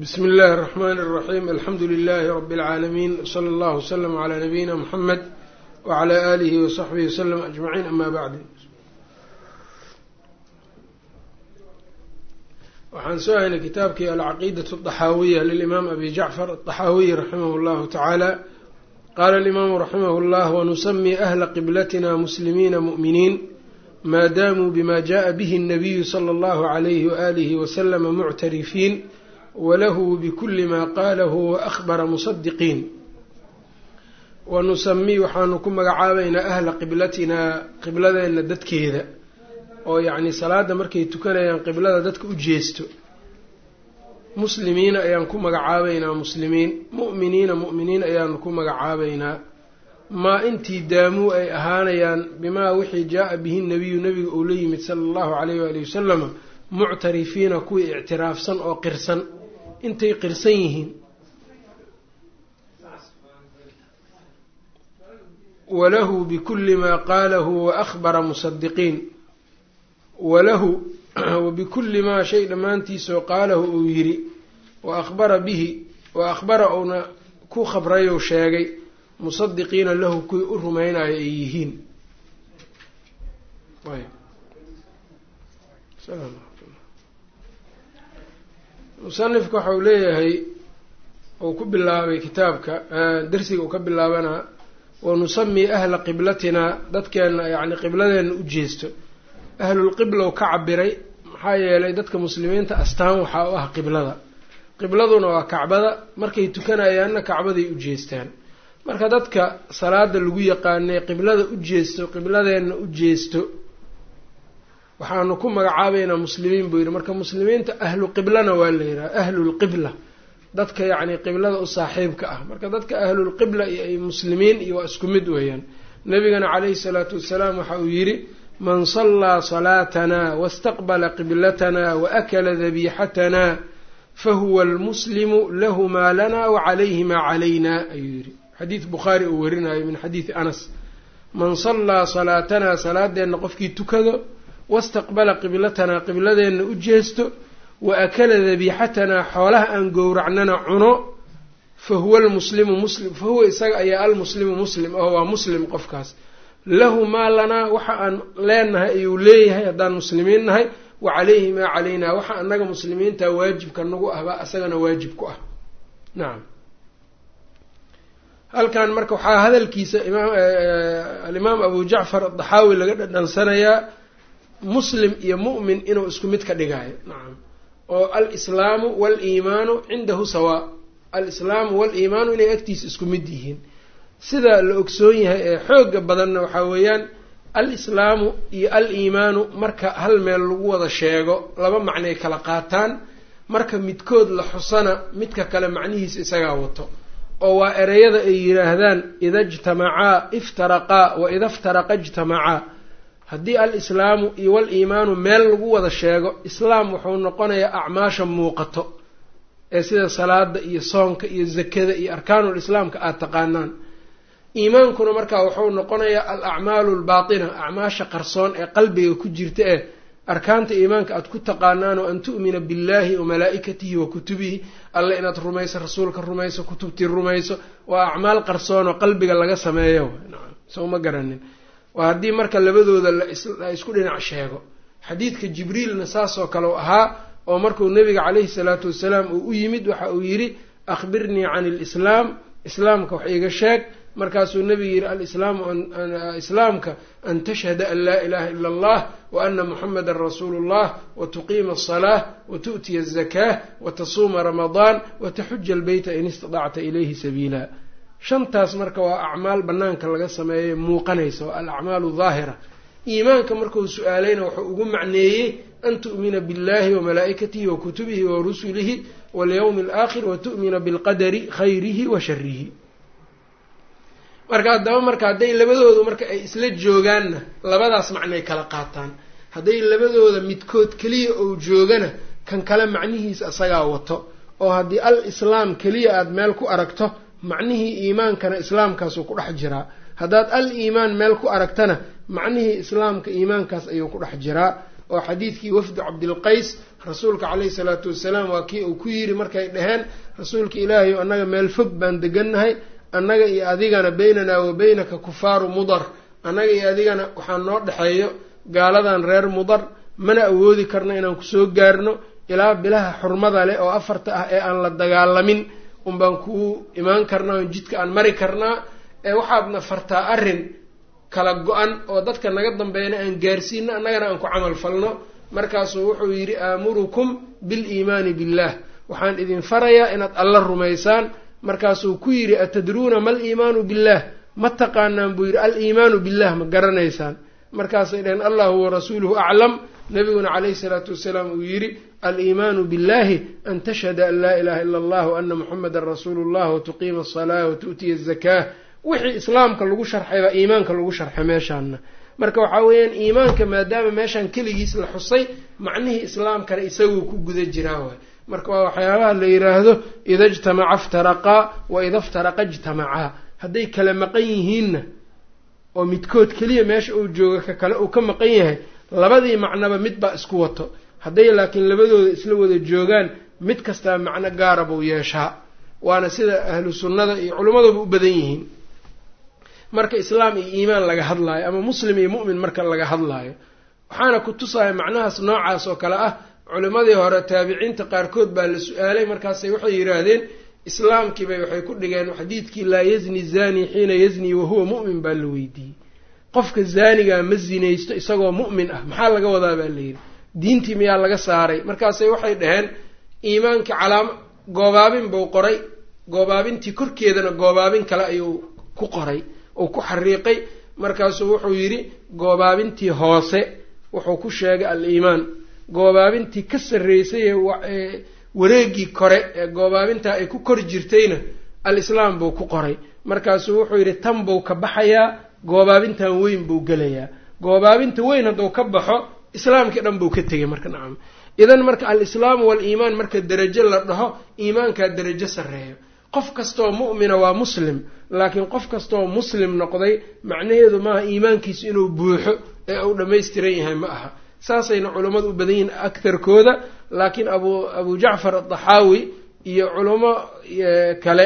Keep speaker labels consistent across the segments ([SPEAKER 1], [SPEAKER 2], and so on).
[SPEAKER 1] bsm اllahi الرحmn الرaxيm alxamdu لlh رb العaalمين wslى اllah وslm عlى nabiyina mxamed وعlى آlih وصaxbih وslm أجmaعيn ama bعd waxaan soo haynay kitaabkii alcaqiidaة الطaxaawiya lilimaam abi jacfar الطaxaawiy raximah اllahu taعaalى qala اlimaamu raximah اllah wnusmي أhla qiblatina muslimiina muؤminiin ma damuu bma jaءa bih الnabiyu slى اllah عlyh وآlih وslm muctarifiin walahu bikuli maa qaalahu waahbara musadiqiin wanusami waxaanu ku magacaabaynaa ahla qiblatinaa qibladeenna dadkeeda oo yacni salaada markay tukanayaan qiblada dadka u jeesto muslimiina ayaan ku magacaabaynaa muslimiin mu'miniina mu'miniin ayaanu ku magacaabaynaa maa intii daamuu ay ahaanayaan bimaa wixii jaa-a bihi nabiyu nabiga uu la yimid sala allahu calayh waali wasalama muctarifiina kuwii ictiraafsan oo qirsan intay qirsan yihiin. Walahu bikuli maa qaalahu waahbara musadiqiin walahu wabikuli maa shay dhammaantiisoo qaalahu uu yidhi wa ahbara bihi wa akhbara uuna ku khabrayou sheegay musadiqiina lahu kuwii u rumaynayo ay yihiin musanifka waxa uu leeyahay uu ku bilaabay kitaabka darsiga uu ka bilaabanaa wanusami ahla qiblatinaa dadkeenna yacni qibladeenna u jeesto. Ahlulqibla u ka cabiray maxaa yeelay dadka muslimiinta astaan waxaa u ah qiblada. Qibladuna waa kacbada markay tukanayaanna kacbaday u jeestaan. Marka dadka salaada lagu yaqaanay qiblada u jeesto qibladeenna u jeesto waxaanu ku magacaabaynaa muslimiin buu yidhi. Marka muslimiinta ahlu qiblana waa la yidhaha ahlulqibla dadka yacni qiblada u saaxiibka ah. Marka dadka ahlulqibla iyo ay muslimiin iyo waa isku mid weeyaan. Nabigana calayhi salaatu wasalaam waxa uu yidhi man sallaa salaatana wastaqbala qiblatana waakala dabiixatana fahuwa almuslimu lahu maa lana wacalayhi maa calayna ayuu yidhi. Xadiid bukhaari uu warinayo min xadiidi anas. Man sallaa salaatanaa salaadeenna qofkii tukado wastaqbala qiblatanaa qibladeenna u jeesto wa akala dabiixatanaa xoolaha aan gowracnana cuno fa huwa almuslimu muslim fa huwa isaga ayaa almuslimu muslim oo waa muslim qofkaas lahu maa lanaa waxa aan leenahay ayuu leeyahay haddaan muslimiin nahay wa calayhi maa calaynaa waxa annaga muslimiinta waajibka nagu ah baa isagana waajib ku ah nacam halkan marka waxaa hadalkiisa alimaam abu jacfar adaxaawi laga dhadhansanayaa muslim iyo mu'min inuu isku mid ka dhigaayo. Nacam oo alislaamu waaliimaanu cindahu sawaa alislaamu waaliimaanu inay agtiisa isku mid yihiin. Sida la ogsoon yahay ee xooga badanna waxaa weeyaan alislaamu iyo al-iimaanu marka hal meel lagu wada sheego laba macnay kala qaataan. Marka midkood la xusana midka kale macnihiisa isagaa wato. Oo waa ereyada ay yidhaahdaan ida ijtamacaa iftaraqaa wa ida iftaraqa ijtamacaa haddii al-islaamu iyo wal-iimaanu meel lagu wada sheego islaam wuxuu noqonayaa acmaasha muuqato ee sida salaada iyo soonka iyo zakada iyo arkaanul islaamka aada taqaanaan. Iimaankuna markaa wuxuu noqonayaa al acmaalu albaatina acmaasha qarsoon ee qalbiga ku jirta ee arkaanta iimaanka aada ku taqaanaan oo an tu'mina billahi wa malaa'ikatihi wa kutubihi alle inaad rumayso rasuulka rumayso kutubtii rumayso waa acmaal qarsoon oo qalbiga laga sameeyo. Nacam soo ma garanin waa haddii marka labadooda la isku dhinac sheego. Xadiidka jibriilna saasoo kale u ahaa oo markuu nabiga caleyhi salaatu wasalaam uu u yimid waxa uu yidhi akhbirnii cani lislaam islaamka wax iiga sheeg. Markaasuu nebigu yidhi alislaamu islaamka an tashhada an laa ilaha ila allah wa ana muxamadan rasuulu llah wa tuqiima asalaah wa tu'tiya azakaa wa tasuuma ramadaan wa taxuja albeyta in istidacta ilayhi sabiila shantaas marka waa acmaal banaanka laga sameeyay muuqanaysa waa alacmaalu daahira iimaanka markuu su'aalayna wuxuu ugu macneeyey an tu'mina billahi wa malaa'ikatihi wa kutubihi wa rusulihi walyawmi alaakhir wa tu'mina bilqadari khayrihi wa sharihi marka haddaba marka hadday labadooda marka ay isla joogaanna labadaas macnay kala qaataan. Hadday labadooda midkood keliya ou joogana kan kale macnihiisa isagaa wato. Oo haddii al islaam keliya aada meel ku aragto macnihii iimaankana islaamkaasuu ku dhex jiraa. Haddaad al iimaan meel ku aragtana macnihii islaamka iimaankaas ayuu ku dhex jiraa. Oo xadiidkii wafdu cabdilqays rasuulka caleyhi salaatu wasalaam waa kii uu ku yidhi markay dhaheen rasuulka ilaahay annaga meel fog baan degannahay. Annaga iyo adigana baynanaa wa baynaka kufaaru mudar. Annaga iyo adigana waxaa noo dhexeeyo gaaladan reer mudar. Mana awoodi karno inaan ku soo gaarno. Ilaa bilaha xurmada leh oo afarta ah ee aan la dagaalamin unbaan kuu imaan karnaa jidka aan mari karnaa ee waxaadna fartaa arrin kala go-an oo dadka naga dambeeyana aan gaarsiino annagana aan ku camal falno. Markaasuu wuxuu yidhi aamurukum biliimaani billah. Waxaan idin farayaa inaad alla rumaysaan. Markaasuu ku yidhi atadruuna ma aliimaanu billah? Ma taqaanaan buu yidhi al-iimaanu billah ma garanaysaan. Markaasay dhaheen allahu warasuuluhu aclam nabiguna calayhi salaatu wasalaam uu yidhi aliimaanu billahi an tashhada an laa ilaha ila allah ana muxamedan rasuulu llah watuqiima asalaa watu'tiya azakaa wixii islaamka lagu sharxay baa iimaanka lagu sharxay meeshaana marka waxaa weeyaan iimaanka maadaama meeshaan keligiis la xusay macnihii islaamkana isaguu ku guda jiraa waay. Marka waa waxyaabaha la yidhaahdo ida ijtamaca iftaraqaa wa ida iftaraqa ijtamacaa hadday kala maqan yihiinna oo midkood keliya meesha uu jooga ka kale uu ka maqan yahay labadii macnoba mid baa isku wato. Hadday laakiin labadooda isla wada joogaan mid kastaa macno gaara buu yeeshaa. Waana sida ahlu sunnada iyo culimmaduba u badan yihiin. Marka islaam iyo iimaan laga hadlaayo ama muslim iyo mu'min marka laga hadlaayo waxaana ku tusaya macnahaas noocaas oo kale ah culimmadii hore taabiciinta qaarkood baa la su'aalay markaasay waxay yidhaahdeen islaamkiibay waxay ku dhigeen xadiidkii laa yazni zani xiina yazni wahuwa mu'min baa la weydiiyey qofka zaanigaa ma zinaysto isagoo mu'min ah. Maxaa laga wadaa baa la yidhi? Diintii miyaa laga saaray. Markaasay waxay dhaheen iimaankii calaam goobaabin buu qoray. Goobaabintii korkeedana goobaabin kale ayuu ku qoray uu ku xariiqay. Markaasuu wuxuu yidhi goobaabintii hoose wuxuu ku sheegay al-iimaan. Goobaabintii ka sarreysay ee wareegii kore ee goobaabintaa ay ku kor jirtayna al-islaam buu ku qoray. Markaasuu wuxuu yidhi tan buu ka baxayaa goobaabintan weyn buu gelayaa. Goobaabinta weyn hadduu ka baxo islaamkii dhan buu ka tegay marka nacam. Idan marka al-islaamu wal-iimaan marka derajo la dhaho iimaankaa derajo sarreeyo. Qof kastoo mu'mina waa muslim laakiin qof kastoo muslim noqday macnaheedu maaha iimaankiisu inuu buuxo ee uu dhammaystiran yahay ma aha. Saasayna culummadu u badan yihiin agtarkooda laakiin abu abu jacfar adaxaawi iyo culamo kale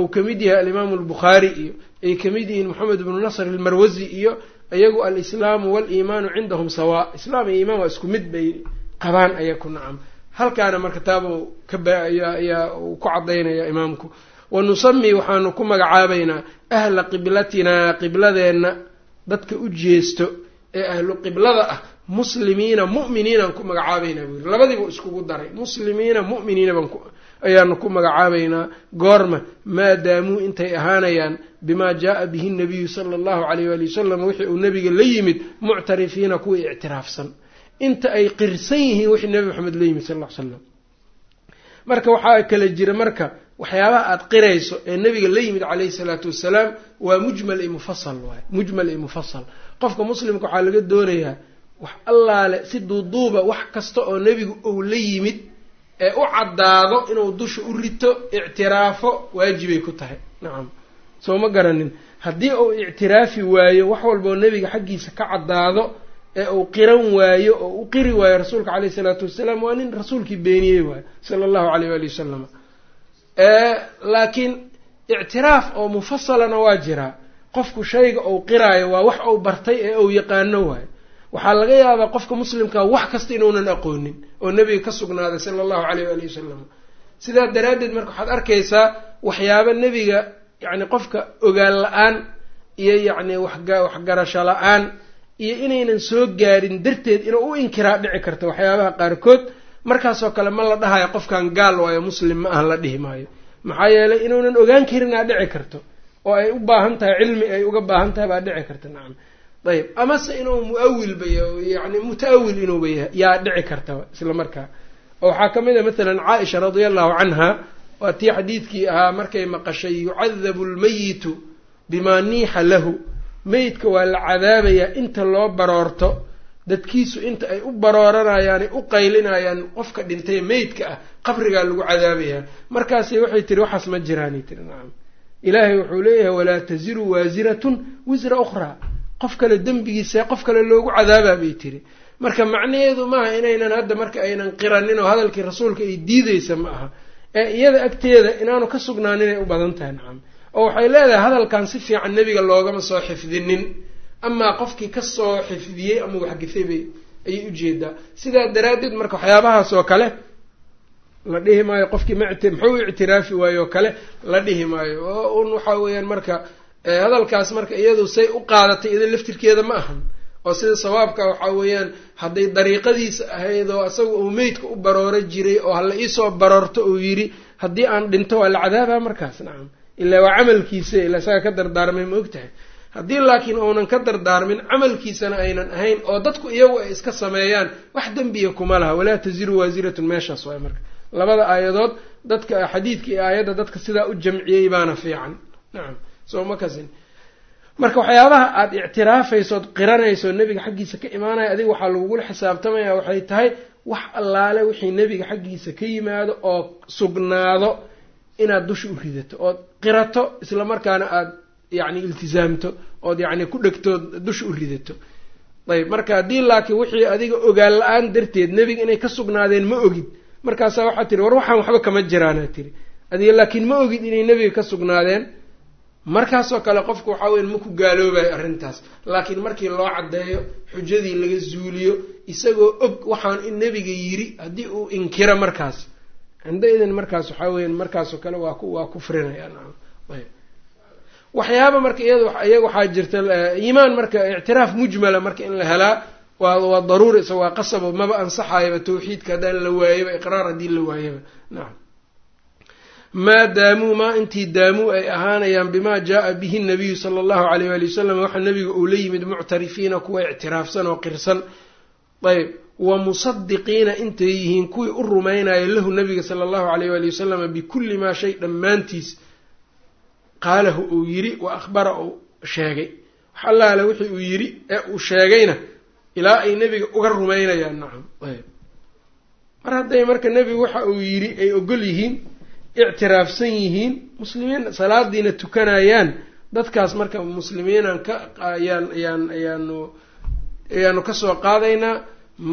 [SPEAKER 1] uu ka mid yahay alimaamu albukhaari iyo ay ka mid yihiin moxamed ibnu nasr almarwasi iyo iyagu alislaamu waaliimaanu cindahum sawaa islaam iyo iimaan waa isku mid bay qabaan ayaku nacam. Halkaana marka taaba kabayaa uu ku cadaynaya imaamku. Wa nusami waxaanu ku magacaabaynaa ahla qiblatinaa qibladeenna dadka u jeesto ee ahlu qiblada ah. Muslimiina mu'miniinaan ku magacaabaynaa buu yiri labadiibu iskugu daray. Muslimiina mu'miniina baan ayaanu ku magacaabaynaa goorma maadaamuu intay ahaanayaan bimaa jaaa bihi nabiyu sala allahu calayh waali wasalam wixii uu nabiga la yimid muctarifiina kuwii ictiraafsan. Inta ay qirsan yihiin wixii nebi maxamed la yimid sal ll slam marka waxaa kala jira marka waxyaabaha aada qirayso ee nebiga la yimid calayhi salaatu wasalaam waa mujmal iyo mufasal waay mujmal iyo mufasal qofka muslimka waxaa laga doonayaa wax allaale si duuduuba wax kasta oo nebigu uu la yimid ee u caddaado inuu dusha u rito ictiraafo waajibay ku tahay. Nacam soo ma garanin. Haddii uu ictiraafi waayo wax walboo nebiga xaggiisa ka caddaado ee uu qiran waayo oo u qiri waayo rasuulka caleyhi isalaatu wasalaam waa nin rasuulkii beeniyey waayo sala allahu caleyh waali wasalam laakiin ictiraaf oo mufasalana waa jiraa qofku shayga uu qiraayo waa wax uu bartay ee uu yaqaano waayo waxaa laga yaabaa qofka muslimkaa wax kasta inuunan aqoonin oo nebiga ka sugnaaday sala allahu caleyh waali wasalam sidaa daraaddeed marka waxaad arkaysaa waxyaaba nebiga yacni qofka ogaan la'aan iyo yacni waxgarasho la'aan iyo inaynan soo gaadhin darteed inuu u inkiraa dhici karto waxyaabaha qaarkood markaasoo kale ma la dhahayo qofkan gaal waayo muslim ma aha la dhihi maayo. Maxaa yeelay inuunan ogaan karinaa dhici karto oo ay u baahan tahay cilmi ay uga baahan tahay baa dhici karta nacam ayb amase inuu mu'awilba yani muta-awil inuuba yaa dhici karta isla markaa. Oo waxaa ka mid a masalan caaisha radia allahu canha waa tii xadiidkii ahaa markay maqashay yucadabu lmayitu bimaa niixa lahu. Meydka waa la cadaabayaa inta loo baroorto dadkiisu inta ay u barooranayaan ay u qaylinayaan qofka dhintay meydka ah qabrigaa lagu cadaabayaa. Markaasi waxay tiri waxaas ma jiraanay tiri nacam ilaahay wuxuu leeyahay walaa taziru waasiratun wisra ukhraa qof kale dembigiisa qof kale loogu cadaabaa bay tiri. Marka macnaheedu maaha inaynan hadda marka aynan qiranin oo hadalkii rasuulka ay diideysa ma aha. Ee iyada agteeda inaanu ka sugnaaninay u badan tahay nacam. Oo waxay leedahay hadalkan si fiican nebiga loogama soo xifdinin. Amaa qofkii ka soo xifdiyey ama waxgafay bay ayay u jeedaa sidaa daraaddeed marka waxyaabahaas oo kale la dhihi maayo qofkii ma muxuu ictiraafi waayo oo kale la dhihi maayo. Oo un waxa weeyaan marka hadalkaas marka iyadu say u qaadatay iyada laftirkeeda ma ahan. Oo sida sawaabka waxaa weeyaan hadday dariiqadiisa ahayd oo isaga uu meydka u barooro jiray oo hala iisoo baroorto uu yidhi haddii aan dhinto waa la cadaabaa markaas nacam. Ilaa waa camalkiisa ila isaga ka dardaarmay ma og haddii laakiin uunan ka dardaarmin camalkiisana aynan ahayn oo dadku iyagu ay iska sameeyaan wax dembiya kuma laha. Walaa taziru waasiratun meeshaas waay marka. Labada aayadood dadka xadiidka iyo aayadda dadka sidaa u jamciyey baana fiican. Nacam soo ma kasin. Marka waxyaabaha aada ictiraafaysood qiranayso nebiga xaggiisa ka imaanaya adiga waxaa lagugula xisaabtamaya waxay tahay wax allaale wixii nebiga xaggiisa ka yimaado oo sugnaado inaad dusha u ridato ood qirato isla markaana aada yacni iltisaamto ood yacni ku dhegtood dusha u ridato. Ayb marka haddii laakiin wixii adiga ogaan la'aan darteed nebiga inay ka sugnaadeen ma ogid. Markaasaa waxaad tihi war waxaan waxba kama jiraana tiri. Adiga laakiin ma ogid inay nebiga ka sugnaadeen markaasoo kale qofku waxaa weya ma ku gaaloobayo arrintaas laakiin markii loo caddeeyo xujadii laga zuuliyo isagoo og waxaan in nebiga yiri haddii uu inkiro markaas. Cinda idin markaas waxaa weya markaasoo kale waa ku waa kufrinaya nacam ayb. Waxyaaba marka iyaga waxaa jirta iimaan marka ictiraaf mujmala marka in la helaa waa daruuri isa waa qasabo maba ansaxayaba tawxiidka haddaan la waayaba iqraar haddii la waayaba. Nacam maa daamuu maa intii daamuu ay ahaanayaan bimaa jaa bihi nabiyu sala allahu alayh waali wasalam waxa nabiga uu la yimid muctarifiina kuwa ictiraafsan oo qirsan. Ayb wa musadiqiina intay yihiin kuwii u rumaynaya lahu nabiga sala allahu alayh waali wasalama bikulli maa shay dhammaantiis. Qaalahu uu yiri wa akhbara uu sheegay. Wax allaale wixii uu yiri ee uu sheegayna ilaa ay nebiga uga rumaynayaan nacam ayb. Mar hadday marka nebigu waxa uu yiri ay ogol yihiin ictiraafsan yihiin muslimiin salaadiina tukanayaan dadkaas marka muslimiinaan ka ayaan ayaan ayaanu ayaanu ka soo qaadaynaa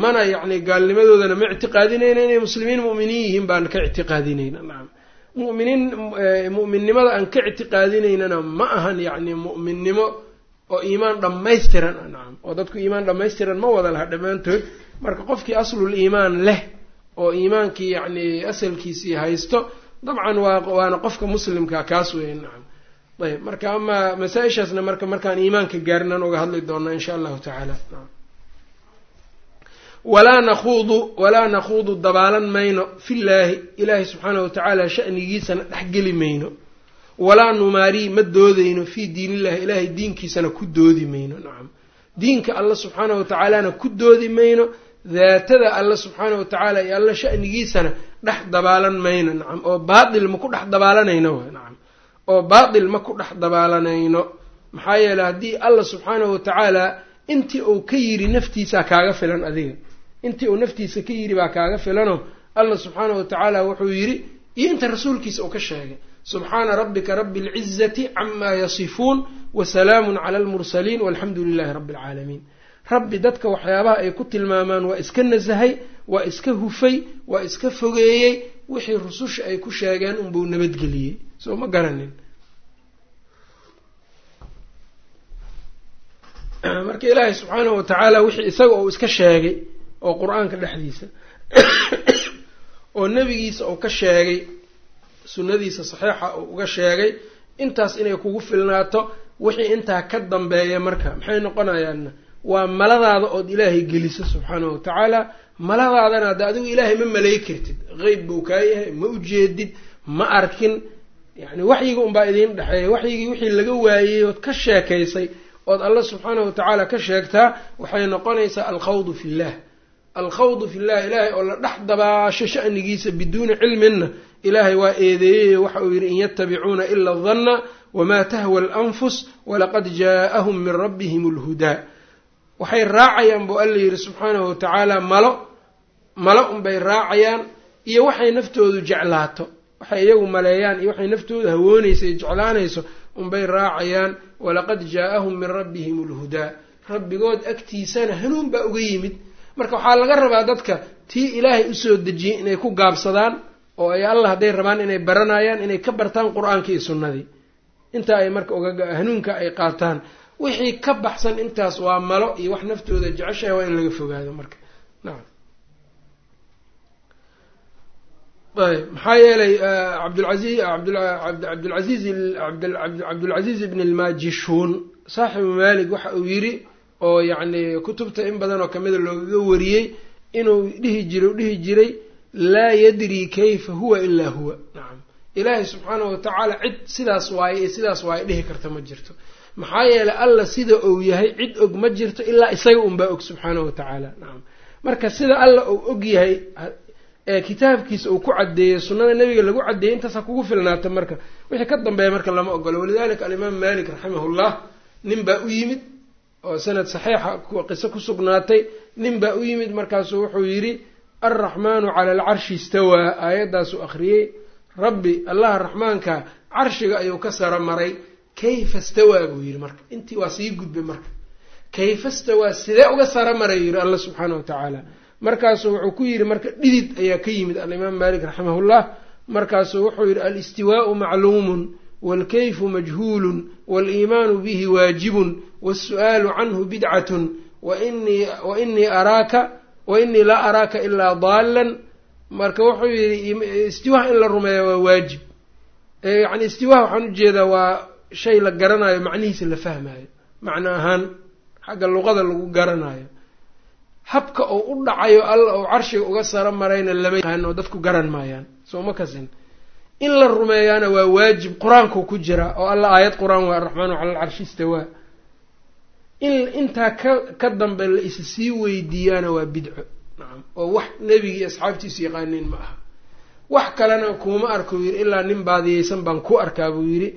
[SPEAKER 1] mana yacni gaalnimadoodana ma ictiqaadinayna inay muslimiin mu'miniin yihiin baan ka ictiqaadinayna nacam mu'miniin mu'minnimada aan ka ictiqaadinaynana ma ahan yacni mu'minnimo oo iimaan dhammaystiran ah nacam oo dadku iimaan dhammaystiran ma wada laha dhammaantood. Marka qofkii aslul iimaan leh oo iimaankii yacni asalkiisii haysto dabcan waa waana qofka muslimka kaas weya nacam ayb marka amaa masaa-ishaasna marka markaan iimaanka gaarinan uga hadli doonaa insha allahu tacaala. Walaa nakhuudu walaa nakhuudu dabaalan mayno fillaahi ilaahi subxaanahu watacaala shanigiisana dhexgeli mayno. Walaa numaarii ma doodayno fii diinillahi ilaahay diinkiisana ku doodi mayno. Nacam diinka alla subxaanahu watacaalana ku doodi mayno daatada alla subxaanahu watacaala iyo alla shanigiisana dhex dabaalan mayno nacam. Oo baatil ma ku dhex dabaalanayno w nacam. Oo baatil ma ku dhex dabaalanayno maxaa yeeley haddii alla subxaanahu watacaala intii uu ka yidhi naftiisaa kaaga filan adiga. Intii uu naftiisa ka yidhi baa kaaga filano alla subxaanahu watacaala wuxuu yidhi iyo inta rasuulkiisa uu ka sheegay subxaana rabbika rabbi alcizati camaa yasifuun wasalaamun cala almursaliin walxamdu lilahi rabbi alcaalamiin rabbi dadka waxyaabaha ay ku tilmaamaan waa iska nasahay waa iska hufay waa iska fogeeyey wixii rususha ay ku sheegeen unbuu nabadgeliyey soo ma garanin. Marka ilaahay subxaanahu watacaala wixii isaga uu iska sheegay oo qur'aanka dhexdiisa oo nebigiisa uu ka sheegay sunnadiisa saxiixa uu uga sheegay intaas inay kugu filnaato wixii intaa ka dambeeya marka maxay noqonayaanna? Waa maladaada ood ilaahay geliso subxaanahu watacaala maladaadana hadda adigu ilaahay ma malay kartid. Qeyb buu kaa yahay ma ujeedid ma arkin. Yacni waxyiga unbaa idiin dhexeeya. Waxyigii wixii laga waayey ood ka sheekaysay ood alla subxaanahu watacaala ka sheegtaa waxay noqonaysaa alkhawdu fillah alkhawdu fillah ilaahay oo la dhex dabaasho shanigiisa biduuni cilminna ilaahay waa eedeeyey waxa uu yidhi in yatabicuuna ila danna wamaa tahwa alanfus walaqad jaaءahum min rabbihim اlhudaa waxay raacayaan buu alla yidhi subxaanahu watacaala malo malo unbay raacayaan iyo waxay naftoodu jeclaato. Waxay iyagu maleeyaan iyo waxay naftoodu hawoonaysa iyo jeclaanayso unbay raacayaan. Walaqad jaaءahum min rabbihim اlhudaa rabbigood agtiisana hanuun baa uga yimid. Marka waxaa laga rabaa dadka tii ilaahay u soo dejiyey inay ku gaabsadaan oo ay allah hadday rabaan inay baranayaan inay ka bartaan qur'aankii iyo sunnadii. Intaa ay marka oga hanuunka ay qaataan. Wixii ka baxsan intaas waa malo iyo wax naftooda jeceshahay waa in laga fogaado marka. Nacam maxaa yeelay cabdulai cabdulcaiiz cabdulcaziiz ibn lmajishuun saaxibu malik waxa uu yidhi oo yacni kutubta in badan oo kamida loogaga wariyey inuu dhihi jiray dhihi jiray laa yadri kayfa huwa ilaa huwa. Nacam ilaahay subxaanahu watacaala cid sidaas waaye iyo sidaas waaye dhihi karta ma jirto. Maxaa yeelay alla sida uu yahay cid og ma jirto ilaa isaga unbaa og subxaanahu watacaala nacam marka sida alla uu og yahay ee kitaabkiisa uu ku caddeeyey sunnada nebiga lagu caddeeyey intaasa kugu filnaata marka. Wixii ka dambeeya marka lama ogolo walidalika alimaam malik raximahullah nin baa u yimid oo sanad saxiixa qiso ku sugnaatay. Nin baa u yimid markaasuu wuxuu yidhi alraxmaanu cala alcarshi istawaa. Aayaddaasuu akhriyey rabbi allaha raxmaanka carshiga ayuu ka saro maray. Kayfa stawaa buu yidhi marka. Intii waa sii gudbay marka. Kayfa stawaa sidee uga saro maray? Yidhi alla subxaana wa tacaala markaasuu wuxuu ku yidhi marka dhidid ayaa ka yimid alimaam malik raximahullah. Markaasuu wuxuu yidhi alistiwaau macluumun waalkayfu majhuulun waaliimaanu bihi waajibun waasu'aalu canhu bidcatun wainii araaka wainii laa araaka ilaa daalan marka wuxuu yidhi istiwaha in la rumeeya waa waajib. Yani istiwaha waxaan u jeedaa waa shay la garanayo macnihiisa la fahmayo macno ahaan xagga luqada lagu garanayo habka uu u dhacayo alla uu carshiga uga saro marayna lama yaqaan oo dadku garan maayaan. Soo ma kasin. In la rumeeyaana waa waajib qur'aankuu ku jira oo alla aayad qur'aan waa araxmaanu cala alcarshi istawaa in intaa ka ka dambe la isa sii weydiiyaana waa bidco. Nacam oo wax nebigii asxaabtiisu yaqaaniin ma aha. Wax kalena kuuma arkuu yidhi ilaa nin baadiyeysan baan ku arkaa buu yidhi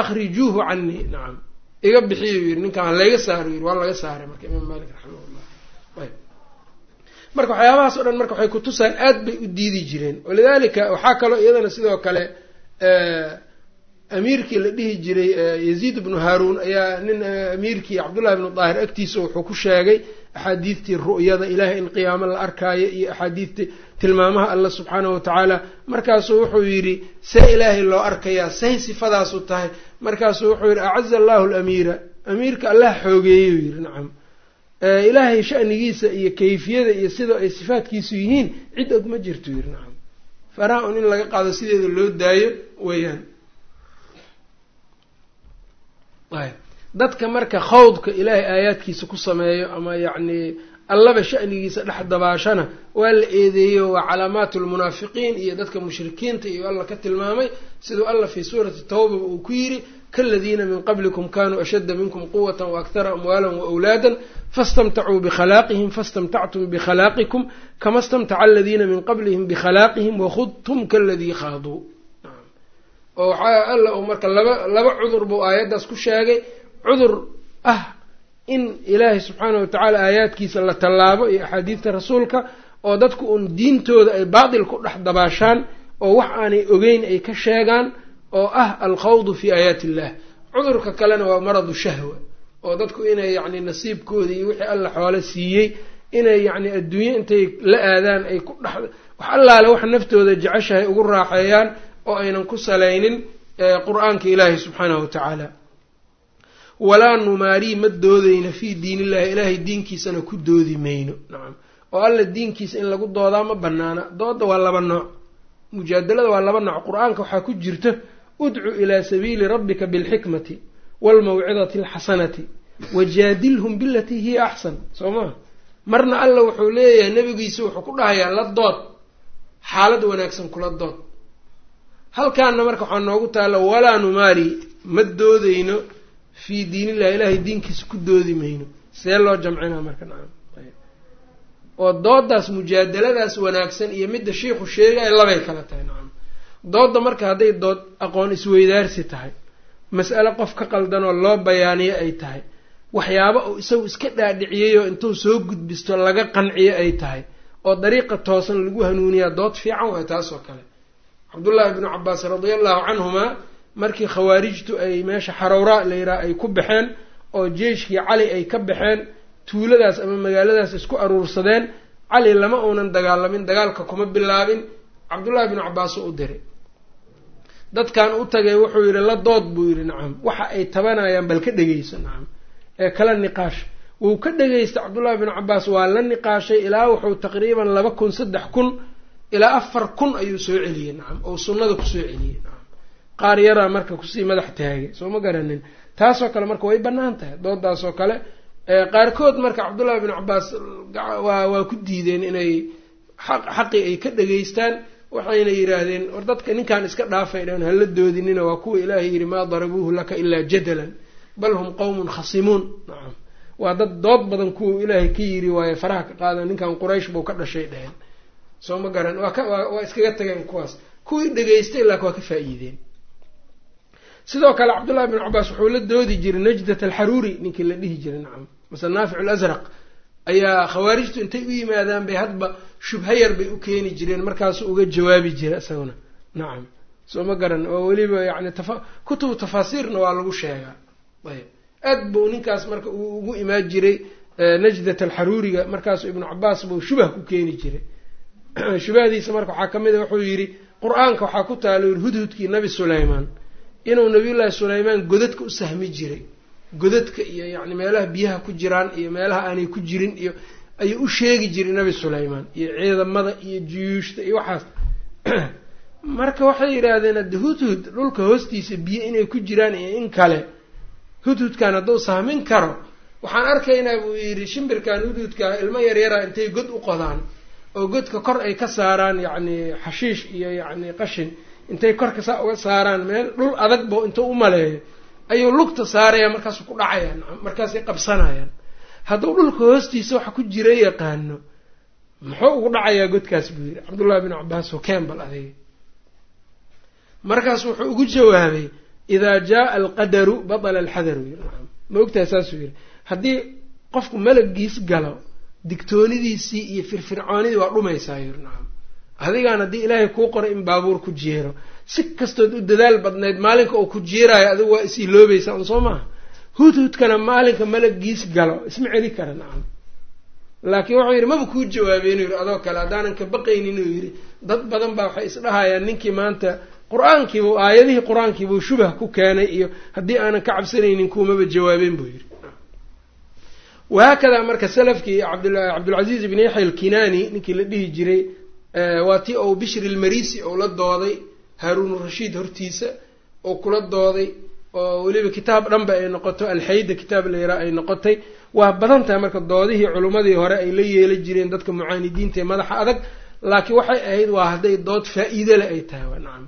[SPEAKER 1] akhrijuuhu canii nacam iga bixiyuu yidhi ninkaan layga saaro yidhi waa laga saaray marka imaam malik raximahullah marka waxyaabahaas o dhan marka waxay kutusaan aad bay u diidi jireen. Walidalika waxaa kaloo iyadana sidoo kale amiirkii la dhihi jiray yaziid ibnu haaruun ayaa nin amiirkii cabdullahi ibnu daahir agtiisa wuxuu ku sheegay axaadiidtii ru'yada ilaahay in qiyaamo la arkaayo iyo axaadiidtii tilmaamaha alla subxaanahu watacaala markaasuu wuxuu yidhi see ilaahay loo arkayaa say sifadaasu tahay. Markaasuu wuxuu yidhi acaza allahu lamiira amiirka allah xoogeeyuu yidhi nacam ilaahay shanigiisa iyo kayfiyada iyo sida ay sifaadkiisu yihiin cid og ma jirto yidhi nacam faraha un in laga qaado sideeda loo daayo weeyaan. Dadka marka khawdka ilaahay aayaadkiisa ku sameeyo ama yacni allaba shanigiisa dhex dabaashana waa la eedeeyo waa calaamaatu lmunaafiqiin iyo dadka mushrikiinta iyo alla ka tilmaamay siduu alla fii suurati tawba uu ku yidhi kaladiina min qablikum kanuu ashadda minkum quwata waaktara amwaala waawlaada fastamtacuu bikhalaaqihim fastamtactum bikhalaqikum kama stamtaca aladiina min qablihim bikhalaaqihim wakhudtum kaladii khaaduu oo waxaa alla uu marka laba laba cudur buu aayaddaas ku sheegay cudur ah in ilaahay subxaanahu watacaala aayaadkiisa la tallaabo iyo axaadiidta rasuulka oo dadku uun diintooda ay baatil ku dhex dabaashaan oo wax aanay ogeyn ay ka sheegaan oo ah alkhawdu fii aayaati illah cudurka kalena waa maradu shahwa oo dadku inay yacni nasiibkooda iyo wixii alla xoolo siiyey inay yacni adduunye intay la aadaan ay ku dhex wax allaale wax naftooda jeceshahay ugu raaxeeyaan oo aynan ku salaynin qur'aanka ilaahi subxaanahu watacaala walaa numaarii ma doodayna fii diin illahi ilaahay diinkiisana ku doodi mayno. Nacam oo alla diinkiisa in lagu doodaa ma banaana dooda waa laba nooc. Mujaadalada waa laba nooc. Qur'aanka waxaa ku jirta udcu ilaa sabiili rabbika bilxikmati waalmawcidati alxasanati wajaadilhum bilatii hiya axsan. Soo maa marna alla wuxuu leeyahay nebigiisa wuxuu ku dhahayaa la dood. Xaalad wanaagsan kula dood. Halkaana marka waxaa noogu taalla walaa numaari ma doodeyno fii diin illahi ilaahay diinkiisa ku doodi mayno. See loo jamcinaa marka nacam. Oo doodaas mujaadaladaas wanaagsan iyo midda shiikhu sheegaya labay kala tahay nacam doodda marka hadday dood aqoon isweydaarsi tahay mas'ale qof ka qaldanoo loo bayaaniyo ay tahay waxyaabo uu isagu iska dhaadhiciyeyoo intuu soo gudbisto laga qanciyo ay tahay oo dariiqa toosan lagu hanuuniyaa dood fiican waay taas oo kale. Cabdullaahi bnu cabaas radia allahu canhumaa markii khawaarijtu ay meesha xarowraa layidhaha ay ku baxeen oo jeeshkii cali ay ka baxeen tuuladaas ama magaaladaas isku aruursadeen cali lama uunan dagaalamin dagaalka kuma bilaabin cabdullaahi binu cabbaasoo u diray dadkan u tagay wuxuu yidhi la dood buu yidhi nacam. Waxa ay tabanayaan bal ka dhegeyso nacam. Ee kala niqaash. Wuu ka dhegaystay cabdullaahi binu cabbaas waa la niqaashay ilaa wuxuu taqriiban laba kun saddex kun ilaa afar kun ayuu soo celiyey nacam oo sunnada ku soo celiyey nacam. Qaar yaraa marka ku sii madax taagay soo ma garanin. Taasoo kale marka way bannaan tahay doodaasoo kale. Qaarkood marka cabdullaahi binu cabbaas waa ku diideen inay xaqii ay ka dhegaystaan waxayna yidhaahdeen war dadka ninkan iska dhaafay dhan hala doodinina waa kuwa ilaahay yidhi maa darabuuhu laka ilaa jadalan bal hum qowmun khasimuun. Nacam waa dad dood badan kuwa ilaahay ka yiri waaye faraha ka qaada ninkan quraysh buu ka dhashay dheheen soo ma garan waa waa iskaga tageen kuwaas. Kuwii dhegaystay laakin waa ka faa-iideen. Sidoo kale cabdullahi bin cabaas wuxuu la doodi jiray najdat alxaruuri ninkii la dhihi jiray nacam masle naafic lasraq ayaa khawaarijtu intay u yimaadaan bay hadba shubha yar bay u keeni jireen markaasu uga jawaabi jira isaguna. Nacam soo ma garan oo weliba yani tafa kutubu tafaasiirna waa lagu sheegaa. Ayb. Aad buu ninkaas marka uu ugu imaan jiray najdat alxaruuriga markaasu ibnu cabaas buu shubah ku keeni jiray. Shubahdiisa marka waxaa ka mid a wuxuu yidhi qur'aanka waxaa ku taala hudhudkii nabi sulaymaan inuu nabiyullaahi sulaymaan godadka u sahmi jiray godadka iyo yacni meelaha biyaha ku jiraan iyo meelaha aanay ku jirin iyo ayuu u sheegi jiray nabi sulaymaan iyo ciidamada iyo juyuushta iyo waxaas. Marka waxay yidhaahdeen hadde hudhud dhulka hoostiisa biyo inay ku jiraan iyo in kale hudhudkan hadduu sahmin karo waxaan arkaynaa buu yidhi shimbirkan hudhudka ilmo yaryaraa intay god u qodaan oo godka kor ay ka saaraan yacni xashiish iyo yacni qashin intay korka saa uga saaraan meel dhul adag bo intuu u maleeyo ayuu lugta saaraya markaasuu ku dhacaya nacam markaasay qabsanayaan. Hadduu dhulka hoostiisa waxa ku jira yaqaano muxuu ugu dhacayaa godkaas buu yidhi cabdullahi bin cabaas oo kembal adayga markaas wuxuu ugu jawaabay idaa jaaa alqadaru batala alxadaru. Yii ma ogtahay saasuu yidhi. Haddii qofku malagiis galo digtoonidiisii iyo firfircoonidii waa dhumaysaa yiri nacam adigaan haddii ilaahay kuu qoray in baabuur ku jeero si kastood u dadaal badnayd maalinka uu ku jeeraayo adigu waa is iloobaysaa un soo maaha hudhudkana maalinka malagiis galo isma celi kara nacam. Laakiin wuxuu yidhi maba kuu jawaabeen yidhi adoo kale haddaanan ka baqaynin uu yidhi. Dad badan baa waxay isdhahayaan ninkii maanta qur'aankiibuu aayadihii qur'aankiibuu shubah ku keenay iyo haddii aanan ka cabsanaynin kuumaba jawaabeen buu yidhi. Wahaakadaa marka salafkii cabdulcaziiz ibn yaxya alkinaani ninkii la dhihi jiray waa tii ou bishri lmarisi ou la dooday haaruun rashiid hortiisa oo kula dooday oo weliba kitaab dhanba ay noqoto alxayda kitaab layraa ay noqotay. Waa badan tahay marka doodihii culummadii hore ay la yeela jireen dadka mucaanidiinta ee madaxa adag laakiin waxay ahayd waa hadday dood faa-iidole ay tahay waa nacam.